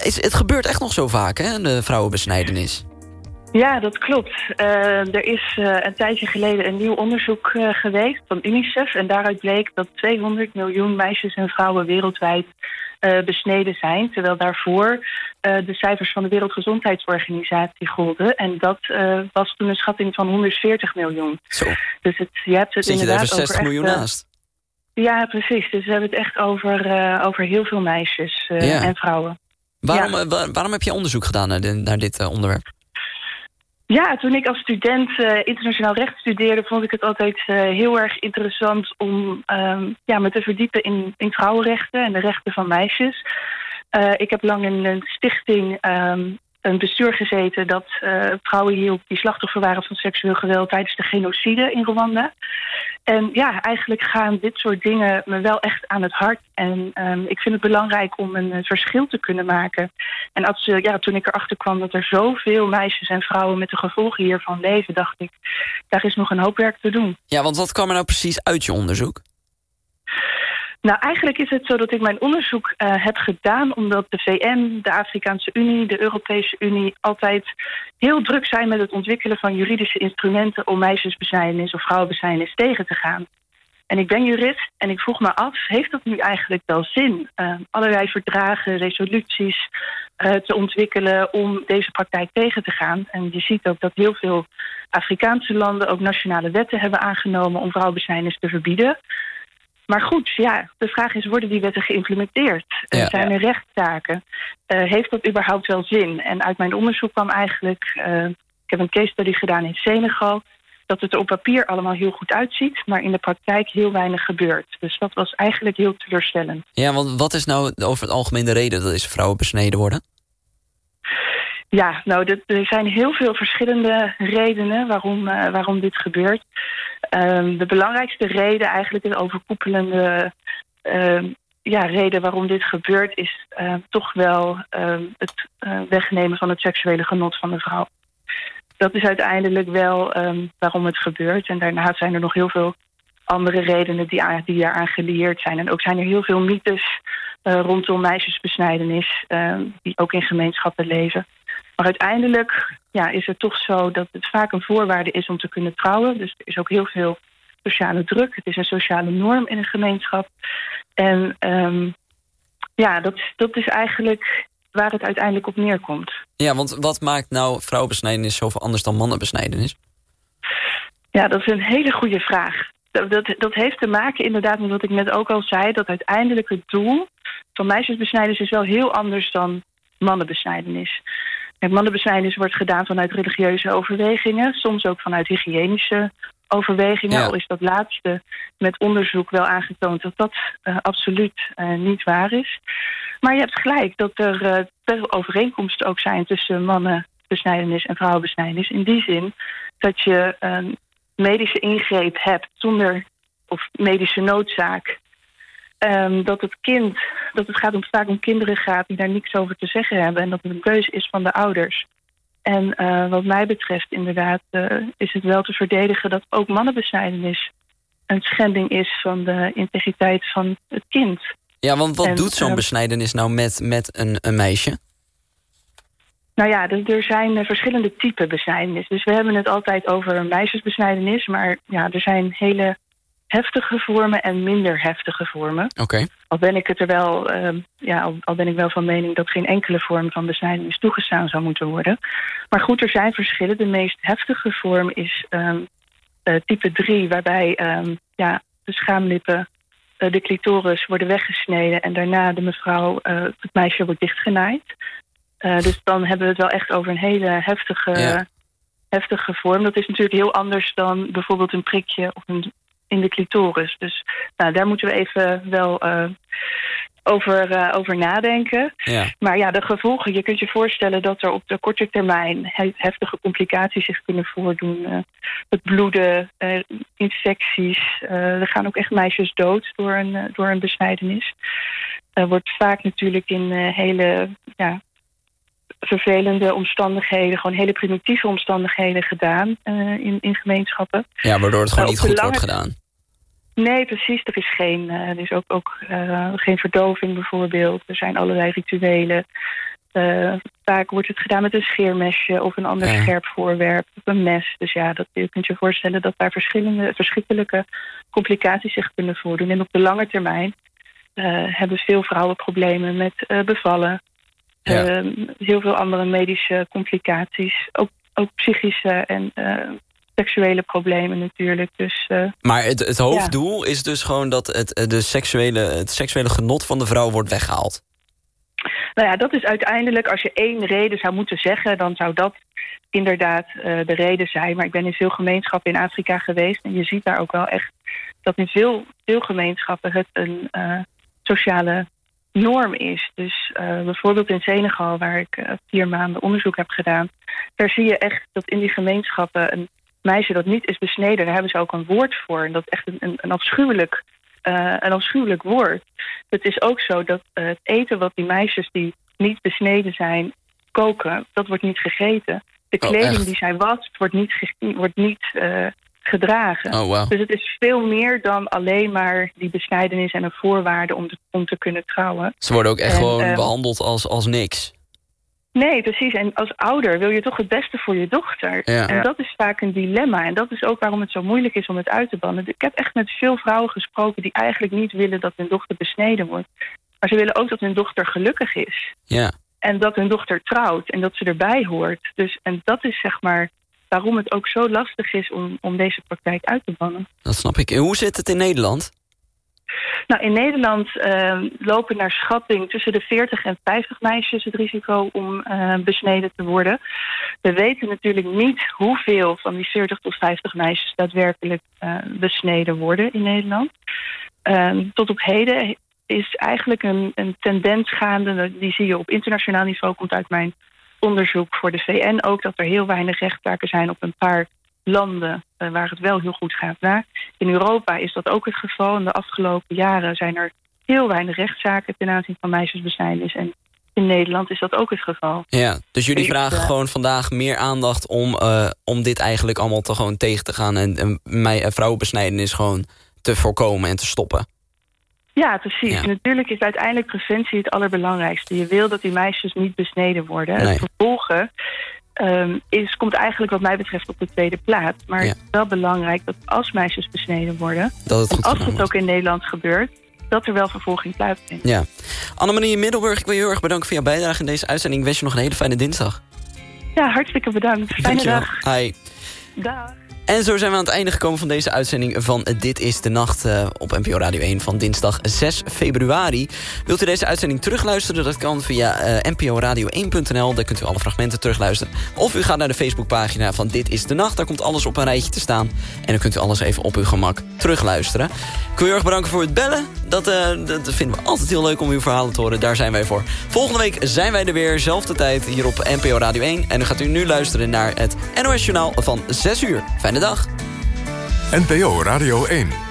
Is, het gebeurt echt nog zo vaak, hè, de vrouwenbesnijdenis? Ja, dat klopt. Uh, er is uh, een tijdje geleden een nieuw onderzoek uh, geweest van UNICEF. En daaruit bleek dat 200 miljoen meisjes en vrouwen wereldwijd besneden zijn. Terwijl daarvoor de cijfers van de Wereldgezondheidsorganisatie golden. En dat was toen een schatting van 140 miljoen. Zo. Dus het, je hebt het Zit je inderdaad er even 60 over miljoen echt, naast? Ja, precies. Dus we hebben het echt over, over heel veel meisjes Ja. en vrouwen. Waarom, Ja. eh, wa- waarom heb je onderzoek gedaan naar, de- naar dit eh, onderwerp? Ja, toen ik als student eh, internationaal recht studeerde, vond ik het altijd heel erg interessant om ehm, ja, me te verdiepen in, in vrouwenrechten en de rechten van meisjes. Ik heb lang in een stichting ehm, een bestuur gezeten dat eh, vrouwen hielp die slachtoffer waren van seksueel geweld tijdens de genocide in Rwanda. En ja, eigenlijk gaan dit soort dingen me wel echt aan het hart. En ehm, ik vind het belangrijk om een eh, verschil te kunnen maken. En als, eh, ja, toen ik erachter kwam dat er zoveel meisjes en vrouwen met de gevolgen hiervan leven, dacht ik, daar is nog een hoop werk te doen. Ja, want wat kwam er nou precies uit je onderzoek? Nou, eigenlijk is het zo dat ik mijn onderzoek eh, heb gedaan omdat de VN, de Afrikaanse Unie, de Europese Unie altijd heel druk zijn met het ontwikkelen van juridische instrumenten om meisjesbesnijdenis of vrouwenbesnijdenis tegen te gaan. En ik ben jurist en ik vroeg me af, heeft dat nu eigenlijk wel zin? eh, allerlei verdragen, resoluties eh, te ontwikkelen om deze praktijk tegen te gaan. En je ziet ook dat heel veel Afrikaanse landen ook nationale wetten hebben aangenomen om vrouwenbesnijdenis te verbieden. Maar goed, ja, de vraag is, worden die wetten geïmplementeerd? Ja. zijn er rechtszaken? Eh, heeft dat überhaupt wel zin? En uit mijn onderzoek kwam eigenlijk... eh, ik heb een case study gedaan in Senegal... dat het er op papier allemaal heel goed uitziet... maar in de praktijk heel weinig gebeurt. Dus dat was eigenlijk heel teleurstellend. Ja, want wat is nou over het algemeen de reden dat deze vrouwen besneden worden? Ja, nou, er zijn heel veel verschillende redenen waarom, eh, waarom dit gebeurt. Ehm, de belangrijkste reden, eigenlijk een overkoepelende ehm, ja, reden waarom dit gebeurt, is eh, toch wel ehm, het eh, wegnemen van het seksuele genot van de vrouw. Dat is uiteindelijk wel waarom het gebeurt. En daarnaast zijn er nog heel veel andere redenen die, die daaraan gelieerd zijn. En ook zijn er heel veel mythes rondom meisjesbesnijdenis, die ook in gemeenschappen leven. Maar uiteindelijk ja, is het toch zo dat het vaak een voorwaarde is om te kunnen trouwen. Dus er is ook heel veel sociale druk. Het is een sociale norm in een gemeenschap. En ehm, ja, dat, dat is eigenlijk waar het uiteindelijk op neerkomt. Ja, want wat maakt nou vrouwenbesnijdenis zoveel anders dan mannenbesnijdenis? Ja, dat is een hele goede vraag. Dat, dat, dat heeft te maken inderdaad met wat ik net ook al zei... dat uiteindelijk het doel van meisjesbesnijdenis is wel heel anders dan mannenbesnijdenis. Mannenbesnijdenis wordt gedaan vanuit religieuze overwegingen... soms ook vanuit hygiënische overwegingen. Ja. Al is dat laatste met onderzoek wel aangetoond... dat dat eh, absoluut eh, niet waar is. Maar je hebt gelijk dat er eh, veel overeenkomsten ook zijn... tussen mannenbesnijdenis en vrouwenbesnijdenis. In die zin dat je een medische ingreep hebt zonder of medische noodzaak. Ehm, dat het kind, dat het gaat om, vaak om kinderen gaat die daar niks over te zeggen hebben en dat het een keuze is van de ouders. En eh, wat mij betreft, inderdaad, eh, is het wel te verdedigen dat ook mannenbesnijdenis een schending is van de integriteit van het kind. Ja, want wat En, doet zo'n ehm, besnijdenis nou met, met een, een meisje? Nou ja, er, er zijn eh, verschillende typen besnijdenis. Dus we hebben het altijd over meisjesbesnijdenis, maar ja, er zijn hele heftige vormen en minder heftige vormen. Oké. Al ben ik het er wel, ehm, ja, al, al ben ik wel van mening dat geen enkele vorm van besnijdenis toegestaan zou moeten worden. Maar goed, er zijn verschillen. De meest heftige vorm is ehm, eh, type 3, waarbij ehm, ja, de schaamlippen, eh, de clitoris worden weggesneden en daarna de mevrouw, eh, het meisje wordt dichtgenaaid. Dus dan hebben we het wel echt over een hele heftige, heftige vorm. Dat is natuurlijk heel anders dan bijvoorbeeld een prikje of een, in de clitoris. Dus nou, daar moeten we even wel eh, over, eh, over nadenken. Ja. Maar ja, de gevolgen, je kunt je voorstellen dat er op de korte termijn he- heftige complicaties zich kunnen voordoen. Eh, het bloeden, infecties. er gaan ook echt meisjes dood door een, door een besnijdenis. Er wordt vaak natuurlijk in hele ja, vervelende omstandigheden, gewoon hele primitieve omstandigheden gedaan eh, in, in gemeenschappen. Ja, waardoor het gewoon niet goed wordt gedaan. Nee, precies. Er is, geen, eh, er is ook, ook eh, geen verdoving bijvoorbeeld. Er zijn allerlei rituelen. Vaak wordt het gedaan met een scheermesje of een ander Ja. scherp voorwerp of een mes. Dus ja, dat, je kunt je voorstellen dat daar verschillende verschrikkelijke complicaties zich kunnen voordoen. En op de lange termijn hebben veel vrouwen problemen met bevallen. Ja. Eh, heel veel andere medische complicaties. Ook, ook psychische en eh, seksuele problemen natuurlijk. Dus eh, Maar het, het hoofddoel is dus gewoon dat het, eh, de seksuele, het seksuele genot van de vrouw wordt weggehaald. Nou ja, dat is uiteindelijk, als je één reden zou moeten zeggen, dan zou dat inderdaad de reden zijn. Maar ik ben in veel gemeenschappen in Afrika geweest en je ziet daar ook wel echt dat in veel, veel gemeenschappen het een sociale norm is. Dus eh, bijvoorbeeld in Senegal, waar ik eh, vier maanden onderzoek heb gedaan, daar zie je echt dat in die gemeenschappen een meisje dat niet is besneden, daar hebben ze ook een woord voor. En dat is echt een, een, een afschuwelijk eh, een afschuwelijk woord. Het is ook zo dat het eten wat die meisjes die niet besneden zijn koken, dat wordt niet gegeten. De Oh, kleding die zij wast, wordt niet, wordt niet gedragen. Oh. Dus het is veel meer dan alleen maar die besnijdenis en een voorwaarde om te, om te kunnen trouwen. Ze worden ook echt En, gewoon eh, behandeld als, als niks. Nee, precies. En als ouder wil je toch het beste voor je dochter. Ja. En dat is vaak een dilemma. En dat is ook waarom het zo moeilijk is om het uit te bannen. Ik heb echt met veel vrouwen gesproken die eigenlijk niet willen dat hun dochter besneden wordt. Maar ze willen ook dat hun dochter gelukkig is. Ja. En dat hun dochter trouwt en dat ze erbij hoort. Dus, en dat is zeg maar waarom het ook zo lastig is om, om deze praktijk uit te bannen. Dat snap ik. En hoe zit het in Nederland? Nou, in Nederland eh, lopen naar schatting tussen de 40 en 50 meisjes het risico om eh, besneden te worden. We weten natuurlijk niet hoeveel van die 40 tot 50 meisjes daadwerkelijk eh, besneden worden in Nederland. Ehm, tot op heden is eigenlijk een, een tendens gaande, die zie je op internationaal niveau, komt uit mijn onderzoek voor de VN ook, dat er heel weinig rechtszaken zijn op een paar landen eh, waar het wel heel goed gaat na. In Europa is dat ook het geval. In de afgelopen jaren zijn er heel weinig rechtszaken ten aanzien van meisjesbesnijdenis. En in Nederland is dat ook het geval. Ja, dus jullie vragen eh, gewoon vandaag meer aandacht om, eh, om dit eigenlijk allemaal te gewoon tegen te gaan en, en mij- vrouwenbesnijdenis gewoon te voorkomen en te stoppen. Ja, precies. Ja. Natuurlijk is uiteindelijk preventie het allerbelangrijkste. Je wil dat die meisjes niet besneden worden. Nee. Het vervolgen ehm, is, komt eigenlijk wat mij betreft op de tweede plaats. Maar Ja. het is wel belangrijk dat als meisjes besneden worden... Dat het goed als het ook in Nederland gebeurt... dat er wel vervolging plaatsvindt. Ja. Annemarie Middelburg, ik wil je heel erg bedanken voor jouw bijdrage in deze uitzending. Ik wens je nog een hele fijne dinsdag. Ja, hartstikke bedankt. Fijne Dankjewel. dag. Hi. Dag. En zo zijn we aan het einde gekomen van deze uitzending van Dit is de Nacht eh, op NPO Radio 1 van dinsdag 6 februari. Wilt u deze uitzending terugluisteren? Dat kan via eh nporadio1.nl. Daar kunt u alle fragmenten terugluisteren. Of u gaat naar de Facebookpagina van Dit is de Nacht. Daar komt alles op een rijtje te staan. En dan kunt u alles even op uw gemak terugluisteren. Ik wil je erg bedanken voor het bellen. Dat, eh, dat vinden we altijd heel leuk om uw verhalen te horen. Daar zijn wij voor. Volgende week zijn wij er weer. Zelfde tijd hier op NPO Radio 1. En dan gaat u nu luisteren naar het NOS Journaal van 6 uur. Fijne dag. NPO Radio 1.